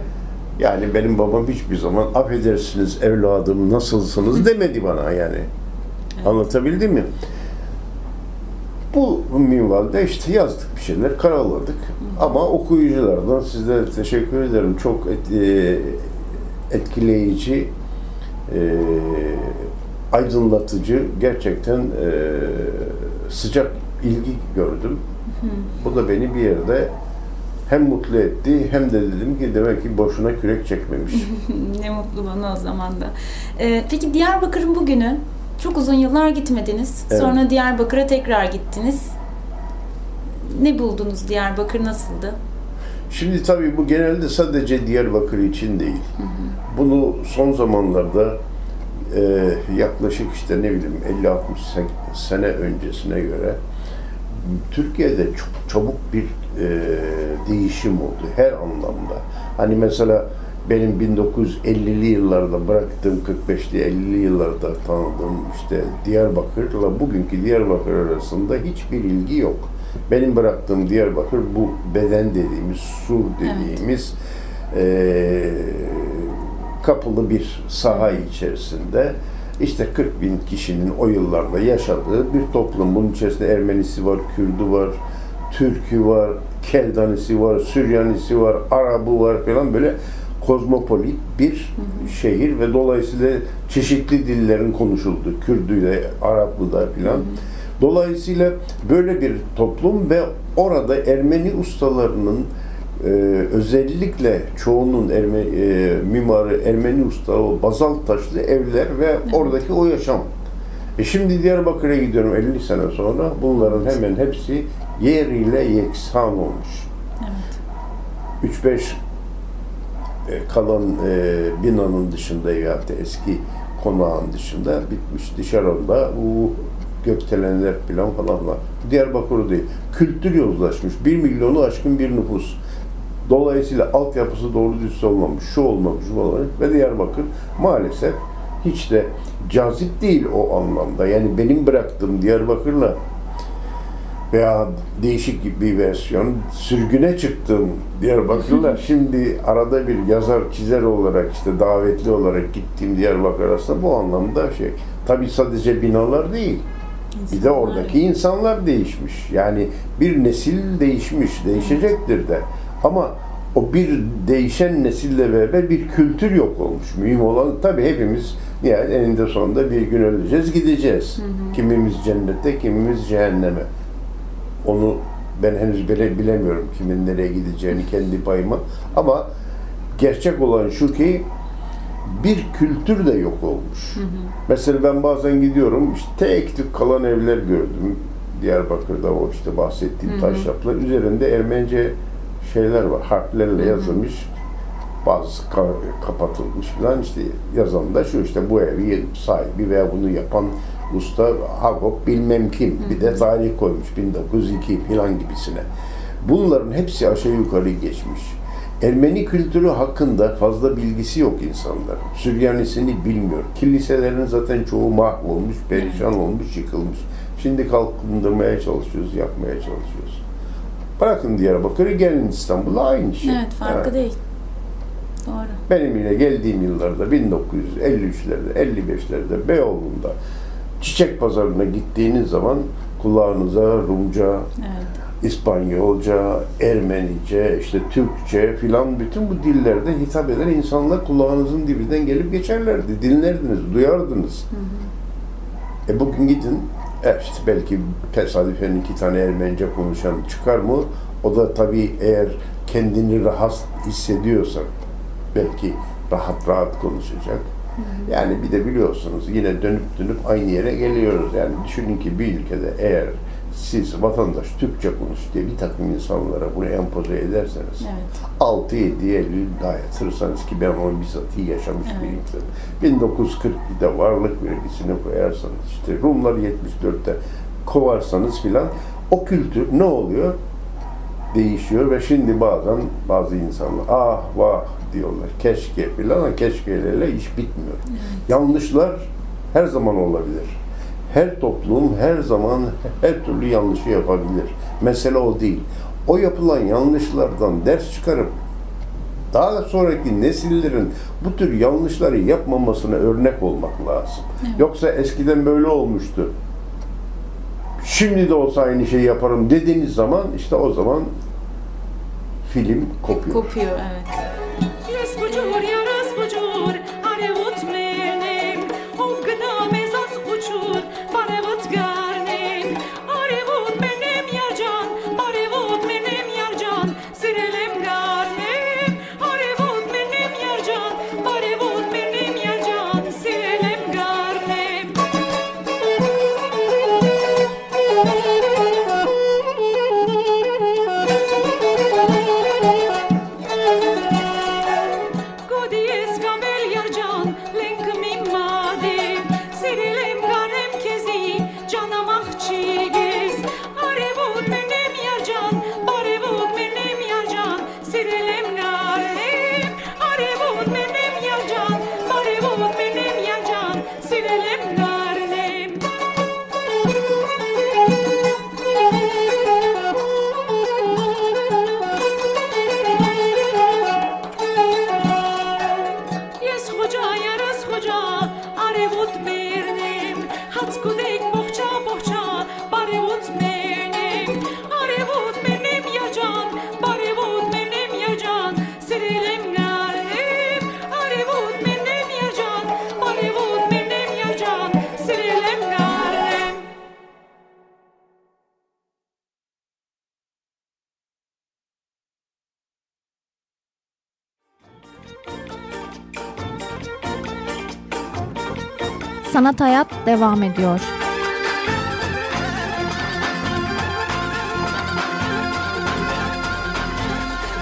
Speaker 3: yani benim babam hiçbir zaman affedersiniz evladım nasılsınız demedi bana yani. Anlatabildim mi? Bu minvalde işte yazdık bir şeyler, karaladık. Ama okuyuculardan sizlere teşekkür ederim. Çok et- e, etkileyici, e, aydınlatıcı, gerçekten e, sıcak ilgi gördüm. Bu da beni bir yerde hem mutlu etti hem de dedim ki demek ki boşuna kürek çekmemiş.
Speaker 2: ne mutlu bana o zaman da. Ee, peki Diyarbakır'ın bugünü çok uzun yıllar gitmediniz.
Speaker 3: Evet.
Speaker 2: Sonra Diyarbakır'a tekrar gittiniz. Ne buldunuz Diyarbakır nasıldı?
Speaker 3: Şimdi tabii bu genelde sadece Diyarbakır için değil. Bunu son zamanlarda e, yaklaşık işte ne bileyim 50-60 sen- sene öncesine göre Türkiye'de çok çabuk bir e, değişim oldu her anlamda. Hani mesela benim 1950'li yıllarda bıraktığım 45'li 50'li yıllarda tanıdığım işte Diyarbakır'la bugünkü Diyarbakır arasında hiçbir ilgi yok. Benim bıraktığım Diyarbakır bu beden dediğimiz, sur dediğimiz eee, kapılı bir saha içerisinde işte 40 bin kişinin o yıllarda yaşadığı bir toplum. Bunun içerisinde Ermenisi var, Kürdü var, Türkü var, Keldanisi var, Süryanisi var, Arabı var falan böyle kozmopolit bir şehir ve dolayısıyla çeşitli dillerin konuşulduğu, Kürdüyle, Araplı da filan. Dolayısıyla böyle bir toplum ve orada Ermeni ustalarının e, özellikle çoğunun Erme, e, mimarı Ermeni usta o bazalt taşlı evler ve oradaki o yaşam. E şimdi Diyarbakır'a gidiyorum 50 sene sonra bunların hemen hepsi yeriyle yeksan olmuş. 3-5 e, kalan e, binanın dışında ya da eski konağın dışında bitmiş. Dışarıda bu gökdelenler falan falan var. Diyarbakır değil. Kültür yozlaşmış. 1 milyonu aşkın bir nüfus. Dolayısıyla altyapısı doğru düz olmamış, şu olmamış, bu olmamış ve Diyarbakır maalesef hiç de cazip değil o anlamda. Yani benim bıraktığım Diyarbakır'la veya değişik bir versiyon sürgüne çıktığım Diyarbakır'la şimdi arada bir yazar çizer olarak işte davetli olarak gittiğim Diyarbakır arasında bu anlamda şey tabi sadece binalar değil bir de oradaki insanlar değişmiş. Yani bir nesil değişmiş değişecektir de ama o bir değişen nesille beraber bir kültür yok olmuş. Mühim olan tabii hepimiz yani eninde sonunda bir gün öleceğiz, gideceğiz. Kimimiz cennete, kimimiz cehenneme. Onu ben henüz bile bilemiyorum kimin nereye gideceğini kendi payıma. Ama gerçek olan şu ki bir kültür de yok olmuş. Mesela ben bazen gidiyorum işte tek tük kalan evler gördüm. Diyarbakır'da o işte bahsettiğim taş yapılar. Üzerinde Ermence şeyler var. Harflerle yazılmış. Bazı ka- kapatılmış falan işte yazan da şu işte bu evi sahibi veya bunu yapan usta Hagop bilmem kim. Bir de tarih koymuş 1902 falan gibisine. Bunların hepsi aşağı yukarı geçmiş. Ermeni kültürü hakkında fazla bilgisi yok insanların. Süryanisini bilmiyor. Kiliselerin zaten çoğu mahvolmuş, perişan olmuş, yıkılmış. Şimdi kalkındırmaya çalışıyoruz, yapmaya çalışıyoruz. Bırakın Diyarbakır'ı gelin İstanbul'a aynı şey.
Speaker 2: Evet, farkı
Speaker 3: Evet.
Speaker 2: değil. Doğru.
Speaker 3: Benim yine geldiğim yıllarda 1953'lerde, 55'lerde Beyoğlu'nda çiçek pazarına gittiğiniz zaman kulağınıza Rumca,
Speaker 2: Evet.
Speaker 3: İspanyolca, Ermenice, işte Türkçe filan bütün bu dillerde hitap eden insanlar kulağınızın dibinden gelip geçerlerdi. Dinlerdiniz, duyardınız. E bugün gidin, e işte belki tesadüfen iki tane Ermenice konuşan çıkar mı? O da tabii eğer kendini rahat hissediyorsa belki rahat rahat konuşacak. Yani bir de biliyorsunuz yine dönüp dönüp aynı yere geliyoruz. Yani düşünün ki bir ülkede eğer siz vatandaş Türkçe konuş diye bir takım insanlara bunu empoze ederseniz
Speaker 2: Evet.
Speaker 3: 6 7 Eylül dayatırsanız ki ben onu bizzat iyi yaşamış
Speaker 2: Evet.
Speaker 3: biriyim. 1942'de varlık vergisini koyarsanız işte Rumları 74'te kovarsanız filan o kültür ne oluyor? Değişiyor ve şimdi bazen bazı insanlar ah vah diyorlar keşke filan keşkelerle iş bitmiyor. Yanlışlar her zaman olabilir. Her toplum her zaman her türlü yanlışı yapabilir. Mesele o değil. O yapılan yanlışlardan ders çıkarıp daha sonraki nesillerin bu tür yanlışları yapmamasına örnek olmak lazım. Yoksa eskiden böyle olmuştu. Şimdi de olsa aynı şeyi yaparım dediğiniz zaman işte o zaman film kopuyor.
Speaker 2: Kopuyor evet.
Speaker 4: me
Speaker 1: Sanat Hayat devam ediyor.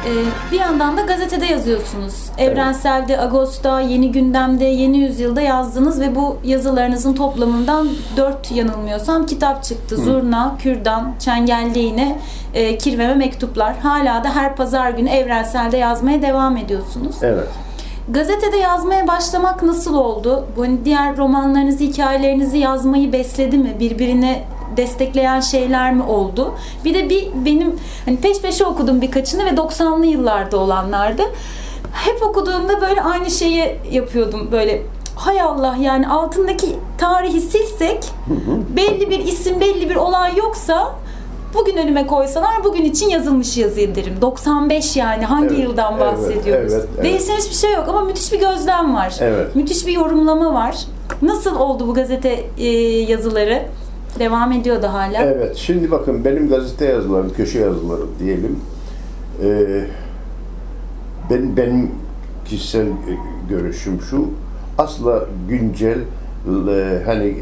Speaker 2: Ee, bir yandan da gazetede yazıyorsunuz. Evrensel'de, Ağustos'ta, Yeni Gündem'de, Yeni Yüzyıl'da yazdınız ve bu yazılarınızın toplamından dört yanılmıyorsam kitap çıktı. Zurna, Kürdan, Çengelli İğne, e, Kirveme Mektuplar. Hala da her pazar günü Evrensel'de yazmaya devam ediyorsunuz.
Speaker 3: Evet.
Speaker 2: Gazetede yazmaya başlamak nasıl oldu? Bu diğer romanlarınızı, hikayelerinizi yazmayı besledi mi? Birbirine destekleyen şeyler mi oldu? Bir de bir benim hani peş peşe okudum birkaçını ve 90'lı yıllarda olanlardı. Hep okuduğumda böyle aynı şeyi yapıyordum böyle hay Allah yani altındaki tarihi silsek belli bir isim belli bir olay yoksa bugün önüme koysalar bugün için yazılmış yazıyı derim. 95 yani hangi
Speaker 3: Evet,
Speaker 2: yıldan bahsediyoruz?
Speaker 3: evet, evet.
Speaker 2: Değişen hiçbir şey yok ama müthiş bir gözlem var.
Speaker 3: Evet.
Speaker 2: Müthiş bir yorumlama var. Nasıl oldu bu gazete e, yazıları? Devam ediyor da hala.
Speaker 3: Evet, şimdi bakın benim gazete yazılarım, köşe yazılarım diyelim. Ee, ben, benim kişisel e, görüşüm şu, asla güncel, e, hani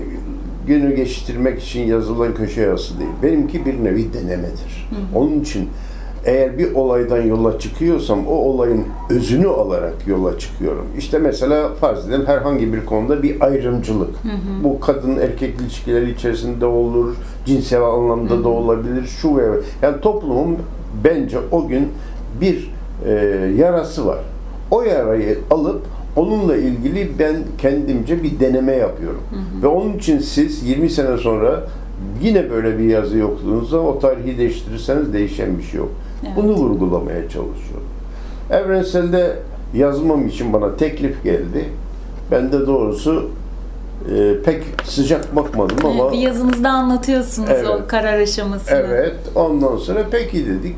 Speaker 3: günü geçiştirmek için yazılan köşe yazısı değil. Benimki bir nevi denemedir. Onun için eğer bir olaydan yola çıkıyorsam o olayın özünü alarak yola çıkıyorum. İşte mesela farz edelim herhangi bir konuda bir ayrımcılık. Bu kadın erkek ilişkileri içerisinde olur, cinsel anlamda da olabilir, şu ve yani toplumun bence o gün bir e, yarası var. O yarayı alıp onunla ilgili ben kendimce bir deneme yapıyorum. Ve onun için siz 20 sene sonra yine böyle bir yazı okuduğunuzda o tarihi değiştirirseniz değişen bir şey yok.
Speaker 2: Evet.
Speaker 3: Bunu vurgulamaya çalışıyorum. Evrenselde yazmam için bana teklif geldi. Ben de doğrusu e, pek sıcak bakmadım ama
Speaker 2: Evet, bir yazınızda anlatıyorsunuz
Speaker 3: Evet.
Speaker 2: o karar aşamasını.
Speaker 3: Evet, ondan sonra peki dedik.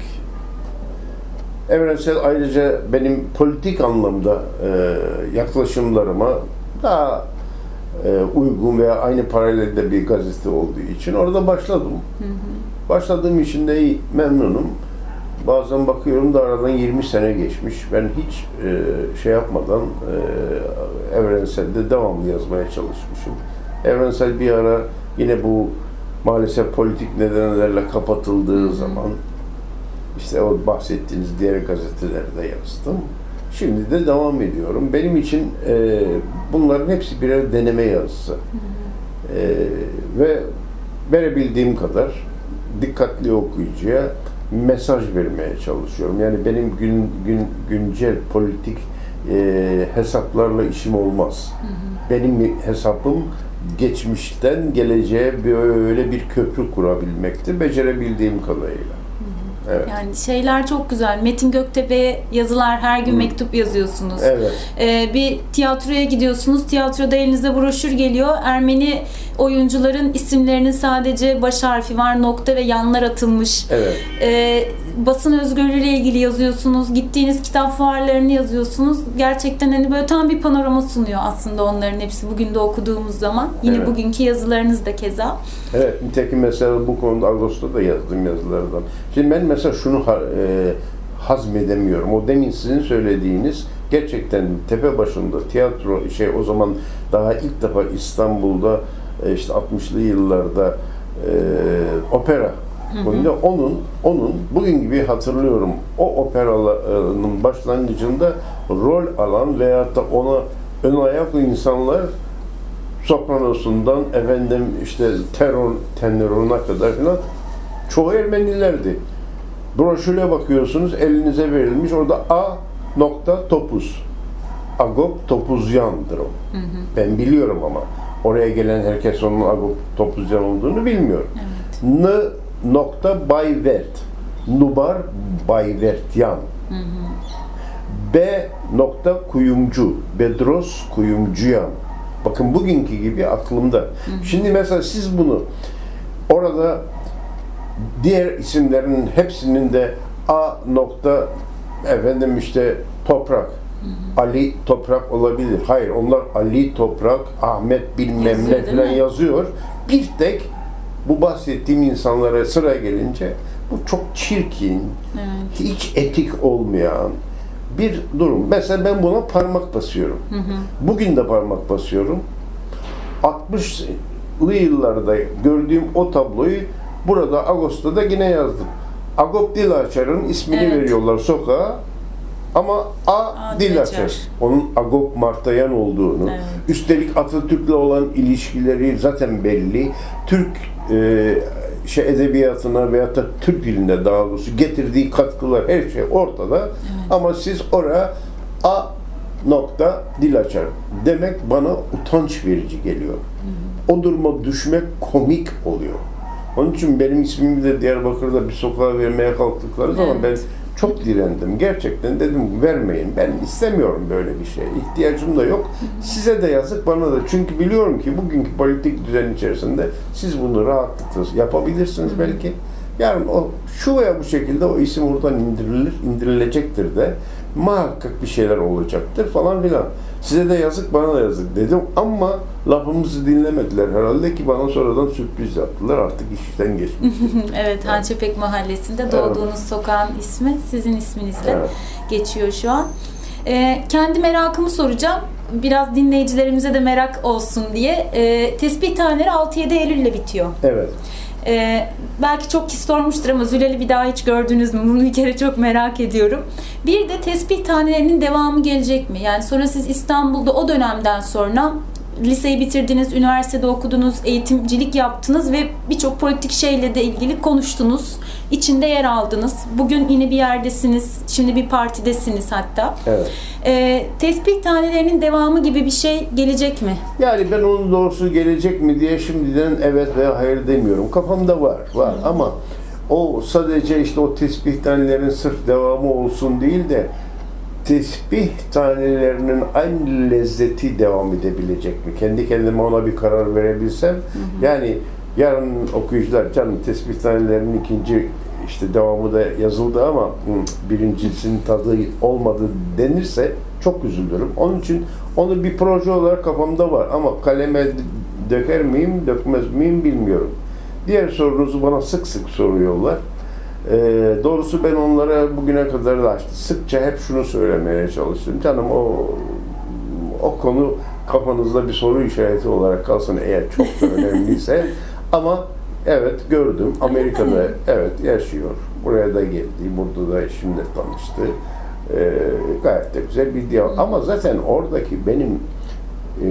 Speaker 3: Evrensel ayrıca benim politik anlamda e, yaklaşımlarıma daha e, uygun veya aynı paralelde bir gazete olduğu için orada başladım. Başladığım için de iyi, memnunum. Bazen bakıyorum da aradan 20 sene geçmiş. Ben hiç e, şey yapmadan e, evrenselde devamlı yazmaya çalışmışım. Evrensel bir ara yine bu maalesef politik nedenlerle kapatıldığı zaman işte o bahsettiğiniz diğer gazetelerde yazdım. Şimdi de devam ediyorum. Benim için e, bunların hepsi birer deneme yazısı. E, ve verebildiğim kadar dikkatli okuyucuya mesaj vermeye çalışıyorum. Yani benim gün, gün güncel politik e, hesaplarla işim olmaz. Benim hesabım geçmişten geleceğe böyle bir köprü kurabilmektir. Becerebildiğim kadarıyla. Evet.
Speaker 2: Yani şeyler çok güzel. Metin Göktepe'ye yazılar, her gün mektup yazıyorsunuz.
Speaker 3: Evet.
Speaker 2: Ee, bir tiyatroya gidiyorsunuz. Tiyatroda elinize broşür geliyor. Ermeni oyuncuların isimlerinin sadece baş harfi var, nokta ve yanlar atılmış.
Speaker 3: Evet.
Speaker 2: Ee, basın özgürlüğüyle ilgili yazıyorsunuz. Gittiğiniz kitap fuarlarını yazıyorsunuz. Gerçekten hani böyle tam bir panorama sunuyor aslında onların hepsi bugün de okuduğumuz zaman. Yine
Speaker 3: Evet.
Speaker 2: bugünkü yazılarınız da keza.
Speaker 3: Evet, nitekim mesela bu konuda Ağustos'ta da yazdım yazılardan. Şimdi ben mesela şunu e, hazmedemiyorum. O demin sizin söylediğiniz gerçekten tepe başında tiyatro şey o zaman daha ilk defa İstanbul'da e, işte 60'lı yıllarda e, opera Bunda onun onun bugün gibi hatırlıyorum o operanın başlangıcında rol alan veyahut da ona ön ayak insanlar sopranosundan efendim işte terör tenoruna kadar filan çoğu Ermenilerdi. Broşüre bakıyorsunuz elinize verilmiş orada A nokta topuz. Agop Topuzyan'dır o. Ben biliyorum ama oraya gelen herkes onun Agop Topuzyan olduğunu bilmiyor. N nokta Bayvert. Nubar Bayvertyan. B nokta Kuyumcu. Bedros Kuyumcuyan. Bakın bugünkü gibi aklımda. Şimdi mesela siz bunu orada diğer isimlerin hepsinin de A nokta efendim işte Toprak Ali Toprak olabilir. Hayır onlar Ali Toprak, Ahmet bilmem ne falan yazıyor. Bir tek bu bahsettiğim insanlara sıra gelince bu çok çirkin, hiç etik olmayan bir durum. Mesela ben buna parmak basıyorum. Bugün de parmak basıyorum. 60'lı yıllarda gördüğüm o tabloyu burada Ağustos'ta yine yazdım. Agop Dilaçar'ın ismini
Speaker 2: Evet.
Speaker 3: veriyorlar sokağa ama A,
Speaker 2: A.
Speaker 3: Dilaçar.
Speaker 2: Dilaçar.
Speaker 3: Onun Agop Martayan olduğunu,
Speaker 2: Evet.
Speaker 3: üstelik Atatürk'le olan ilişkileri zaten belli. Türk e, şey edebiyatına veyahut da Türk diline daha doğrusu getirdiği katkılar her şey ortada. Ama siz oraya A nokta dil açar. Demek bana utanç verici geliyor. O duruma düşmek komik oluyor. Onun için benim ismimi de Diyarbakır'da bir sokağa vermeye kalktıkları zaman ben çok direndim. Gerçekten dedim vermeyin. Ben istemiyorum böyle bir şey. İhtiyacım da yok. Size de yazık bana da. Çünkü biliyorum ki bugünkü politik düzen içerisinde siz bunu rahatlıkla yapabilirsiniz belki. Yarın o şu veya bu şekilde o isim oradan indirilir, indirilecektir de muhakkak bir şeyler olacaktır falan filan. Size de yazık bana da yazık dedim ama lafımızı dinlemediler herhalde ki bana sonradan sürpriz yaptılar artık işten geçmiş.
Speaker 2: Evet, Hançepek Mahallesi'nde doğduğunuz sokağın ismi sizin isminizle
Speaker 3: Evet.
Speaker 2: geçiyor şu an. Ee, kendi merakımı soracağım. Biraz dinleyicilerimize de merak olsun diye. Ee, tespih taneleri 6-7 Eylül'le bitiyor.
Speaker 3: Evet.
Speaker 2: Ee, belki çok kişi sormuştur ama Zülel'i bir daha hiç gördünüz mü? Bunu bir kere çok merak ediyorum. Bir de tespih tanelerinin devamı gelecek mi? Yani sonra siz İstanbul'da o dönemden sonra liseyi bitirdiniz, üniversitede okudunuz, eğitimcilik yaptınız ve birçok politik şeyle de ilgili konuştunuz. İçinde yer aldınız. Bugün yine bir yerdesiniz. Şimdi bir partidesiniz hatta.
Speaker 3: Evet.
Speaker 2: Ee, tespih tanelerinin devamı gibi bir şey gelecek mi?
Speaker 3: Yani ben onun doğrusu gelecek mi diye şimdiden evet veya hayır demiyorum. Kafamda var, var ama o sadece işte o tesbih tanelerin sırf devamı olsun değil de tesbih tanelerinin aynı lezzeti devam edebilecek mi? Kendi kendime ona bir karar verebilsem. Yani yarın okuyucular canım tesbih tanelerinin ikinci işte devamı da yazıldı ama hı, birincisinin tadı olmadı denirse çok üzülürüm. Onun için onu bir proje olarak kafamda var ama kaleme döker miyim, dökmez miyim bilmiyorum. Diğer sorunuzu bana sık sık soruyorlar. Ee, doğrusu ben onlara bugüne kadar da açtı. Sıkça hep şunu söylemeye çalıştım. Canım o o konu kafanızda bir soru işareti olarak kalsın eğer çok da önemliyse. Ama evet gördüm. Amerika'da evet yaşıyor. Buraya da geldi. Burada da eşimle tanıştı. Ee, gayet de güzel bir diyalog. Ama zaten oradaki benim e,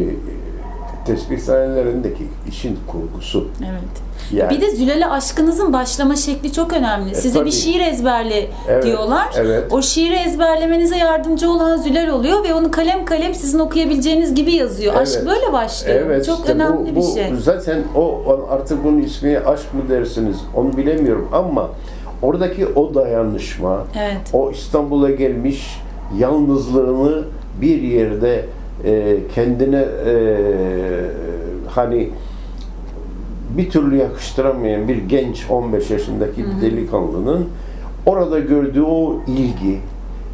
Speaker 3: tesbih sahnelerindeki işin kurgusu.
Speaker 2: Evet.
Speaker 3: Yani,
Speaker 2: Bir de Zülal'e aşkınızın başlama şekli çok önemli. Size
Speaker 3: tabii.
Speaker 2: bir şiir ezberle
Speaker 3: Evet,
Speaker 2: diyorlar.
Speaker 3: evet.
Speaker 2: O şiiri ezberlemenize yardımcı olan Zülal oluyor ve onu kalem kalem sizin okuyabileceğiniz gibi yazıyor. Aşk
Speaker 3: Evet.
Speaker 2: böyle başlıyor.
Speaker 3: Evet,
Speaker 2: çok
Speaker 3: işte
Speaker 2: önemli
Speaker 3: bu,
Speaker 2: bir
Speaker 3: bu
Speaker 2: şey.
Speaker 3: Zaten o artık bunun ismi aşk mı dersiniz onu bilemiyorum ama oradaki o dayanışma,
Speaker 2: Evet.
Speaker 3: o İstanbul'a gelmiş yalnızlığını bir yerde e, kendine e, hani bir türlü yakıştıramayan bir genç 15 yaşındaki bir delikanlının orada gördüğü o ilgi,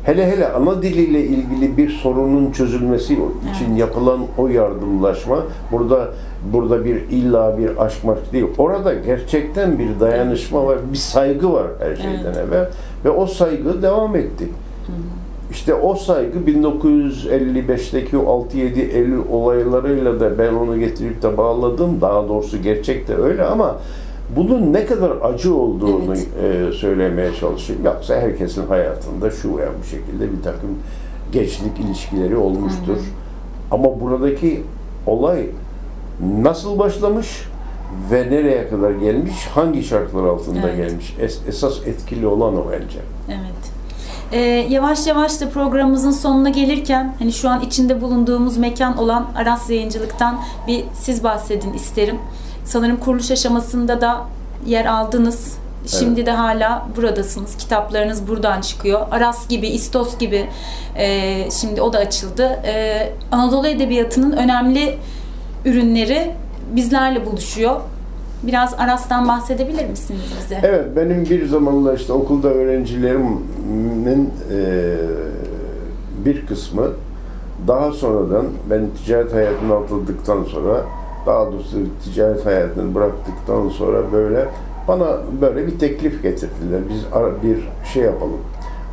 Speaker 3: hele hele ana diliyle ilgili bir sorunun çözülmesi için yapılan o yardımlaşma burada burada bir illa bir aşk maşk değil. Orada gerçekten bir dayanışma var, bir saygı var her şeyden evvel ve o saygı devam etti. İşte o saygı 1955'teki o 6-7 Eylül olaylarıyla da ben onu getirip de bağladım. Daha doğrusu gerçek de öyle ama bunun ne kadar acı olduğunu e, söylemeye çalışayım. Yoksa herkesin hayatında şu veya bu şekilde bir takım gençlik ilişkileri olmuştur. Ama buradaki olay nasıl başlamış ve nereye kadar gelmiş, hangi şartlar altında
Speaker 2: Evet.
Speaker 3: gelmiş? Es- esas etkili olan o bence.
Speaker 2: Evet. Ee, yavaş yavaş da programımızın sonuna gelirken hani şu an içinde bulunduğumuz mekan olan Aras Yayıncılık'tan bir siz bahsedin isterim. Sanırım kuruluş aşamasında da yer aldınız. Şimdi de hala buradasınız. Kitaplarınız buradan çıkıyor. Aras gibi, İstos gibi e, şimdi o da açıldı. E, Anadolu Edebiyatı'nın önemli ürünleri bizlerle buluşuyor. Biraz Aras'tan bahsedebilir misiniz bize?
Speaker 3: Evet, benim bir zamanlar işte okulda öğrencilerimin eee, bir kısmı daha sonradan ben ticaret hayatına atıldıktan sonra daha doğrusu ticaret hayatını bıraktıktan sonra böyle bana böyle bir teklif getirdiler. Biz bir şey yapalım.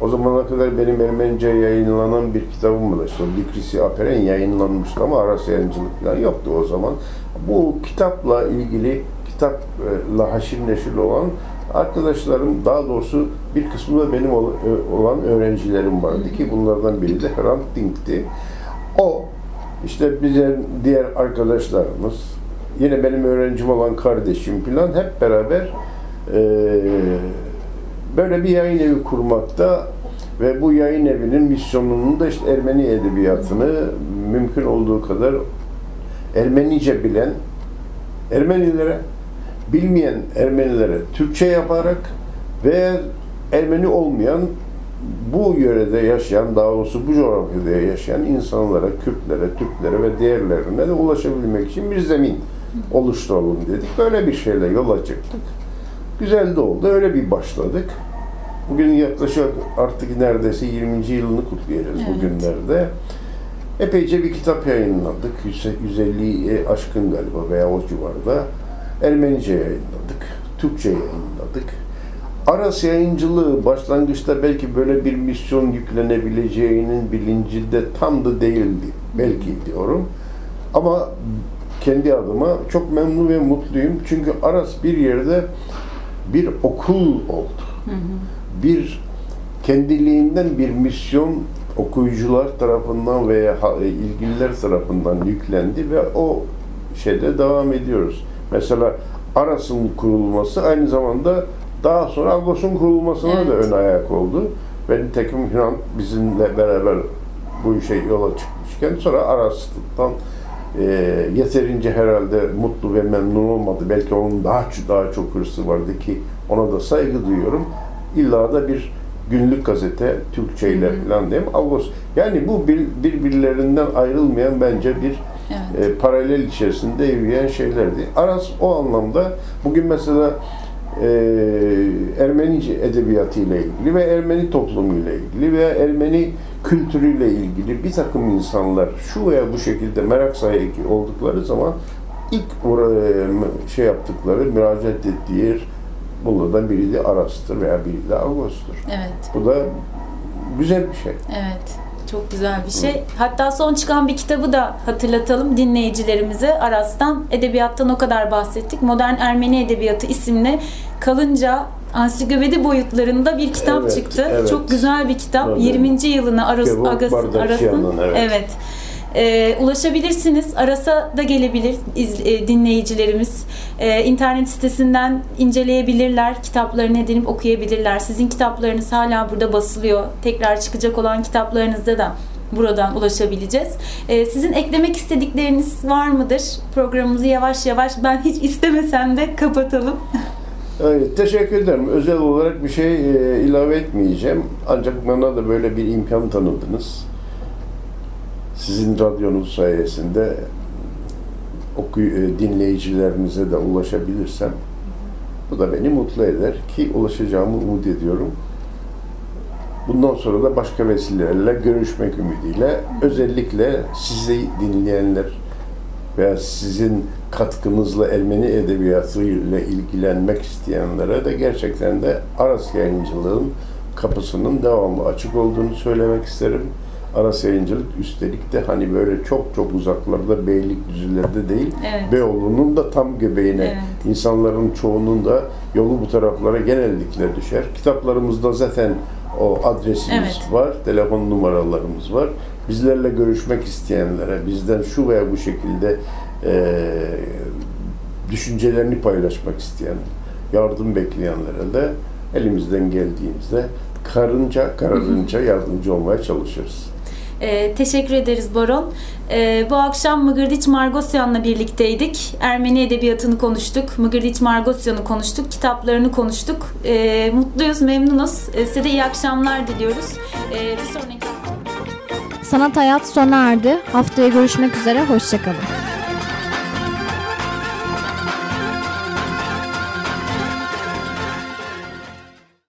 Speaker 3: O zamana kadar benim Ermenice yayınlanan bir kitabım var. İşte Dikrisi Aperen yayınlanmıştı ama Aras yayıncılık falan yoktu o zaman. Bu kitapla ilgili kitapla haşir neşir olan arkadaşlarım daha doğrusu bir kısmı da benim ol- olan öğrencilerim vardı ki bunlardan biri de Hrant Dink'ti. O işte bize diğer arkadaşlarımız yine benim öğrencim olan kardeşim falan hep beraber eee, böyle bir yayın evi kurmakta ve bu yayın evinin misyonunun da işte Ermeni edebiyatını mümkün olduğu kadar Ermenice bilen Ermenilere, bilmeyen Ermenilere Türkçe yaparak ve Ermeni olmayan bu yörede yaşayan, daha doğrusu bu coğrafyada yaşayan insanlara, Kürtlere, Türklere ve diğerlerine de ulaşabilmek için bir zemin oluşturalım dedik. Böyle bir şeyle yola çıktık. Güzel de oldu. Öyle bir başladık. Bugün yaklaşık artık neredeyse 20. yılını kutlayacağız
Speaker 2: Evet.
Speaker 3: bugünlerde. Epeyce bir kitap yayınladık. 150'yi aşkın galiba veya o civarda. Ermenice yayınladık. Türkçe yayınladık. Aras yayıncılığı başlangıçta belki böyle bir misyon yüklenebileceğinin bilincinde tam da değildi. Belki diyorum. Ama kendi adıma çok memnun ve mutluyum. Çünkü Aras bir yerde bir okul oldu. Bir kendiliğinden bir misyon okuyucular tarafından veya ha- ilgililer tarafından yüklendi ve o şeyde devam ediyoruz. Mesela Aras'ın kurulması aynı zamanda daha sonra Agos'un kurulmasına da
Speaker 2: Evet.
Speaker 3: ön ayak oldu. Ve nitekim Hrant bizimle beraber bu işe yola çıkmışken sonra Aras'tan e, yeterince herhalde mutlu ve memnun olmadı. Belki onun daha daha çok hırsı vardı ki ona da saygı duyuyorum. İlla da bir günlük gazete Türkçe ile falan diyeyim. Ağustos. Yani bu bir, birbirlerinden ayrılmayan bence bir. E, paralel içerisinde yürüyen şeylerdi. Aras o anlamda bugün mesela e, Ermenice edebiyatıyla ilgili ve Ermeni toplumuyla ilgili veya Ermeni kültürüyle ilgili bir takım insanlar şu veya bu şekilde merak sahibi oldukları zaman ilk oraya şey yaptıkları, müracaat ettiği yer bunlardan biri de Aras'tır veya biri de Ağustos'tur.
Speaker 2: Evet.
Speaker 3: Bu da güzel bir şey.
Speaker 2: Evet. Çok güzel bir şey. Hatta son çıkan bir kitabı da hatırlatalım dinleyicilerimize. Aras'tan edebiyattan o kadar bahsettik. Modern Ermeni Edebiyatı isimli kalınca ansiklopedi boyutlarında bir kitap
Speaker 3: Evet,
Speaker 2: çıktı.
Speaker 3: evet.
Speaker 2: Çok güzel bir kitap.
Speaker 3: Evet.
Speaker 2: 20. yılını Aras, Agas, Aras'ın.
Speaker 3: evet.
Speaker 2: evet. Ee, ulaşabilirsiniz. Aras'a da gelebilir iz- e, dinleyicilerimiz. Ee, internet sitesinden inceleyebilirler. Kitaplarını edinip okuyabilirler. Sizin kitaplarınız hala burada basılıyor. Tekrar çıkacak olan kitaplarınızda da buradan ulaşabileceğiz. Ee, sizin eklemek istedikleriniz var mıdır? Programımızı yavaş yavaş ben hiç istemesem de kapatalım.
Speaker 3: Evet, teşekkür ederim. Özel olarak bir şey e, ilave etmeyeceğim. Ancak bana da böyle bir imkan tanıdınız. Sizin radyonuz sayesinde okuy e, dinleyicilerinize de ulaşabilirsem bu da beni mutlu eder ki ulaşacağımı umut ediyorum. Bundan sonra da başka vesilelerle görüşmek ümidiyle özellikle sizi dinleyenler veya sizin katkınızla Ermeni edebiyatı ile ilgilenmek isteyenlere de gerçekten de Aras Yayıncılığın kapısının devamlı açık olduğunu söylemek isterim. Aras Yayıncılık üstelik de hani böyle çok çok uzaklarda Beylikdüzü'lerde değil,
Speaker 2: Evet.
Speaker 3: Beyoğlu'nun da tam göbeğine
Speaker 2: Evet.
Speaker 3: insanların çoğunun da yolu bu taraflara genellikle düşer. Kitaplarımızda zaten o adresimiz
Speaker 2: Evet.
Speaker 3: var, telefon numaralarımız var. Bizlerle görüşmek isteyenlere, bizden şu veya bu şekilde eee, düşüncelerini paylaşmak isteyen, yardım bekleyenlere de elimizden geldiğimizde karınca kararınca yardımcı olmaya çalışırız.
Speaker 2: Ee, teşekkür ederiz Baron. Ee, bu akşam Mıgırdiç Margosyan'la birlikteydik. Ermeni edebiyatını konuştuk. Mıgırdiç Margosyan'ı konuştuk. Kitaplarını konuştuk. Ee, mutluyuz, memnunuz. Ee, size de iyi akşamlar diliyoruz. Ee, bir sonraki...
Speaker 1: Sanat Hayat sona erdi. Haftaya görüşmek üzere. Hoşçakalın.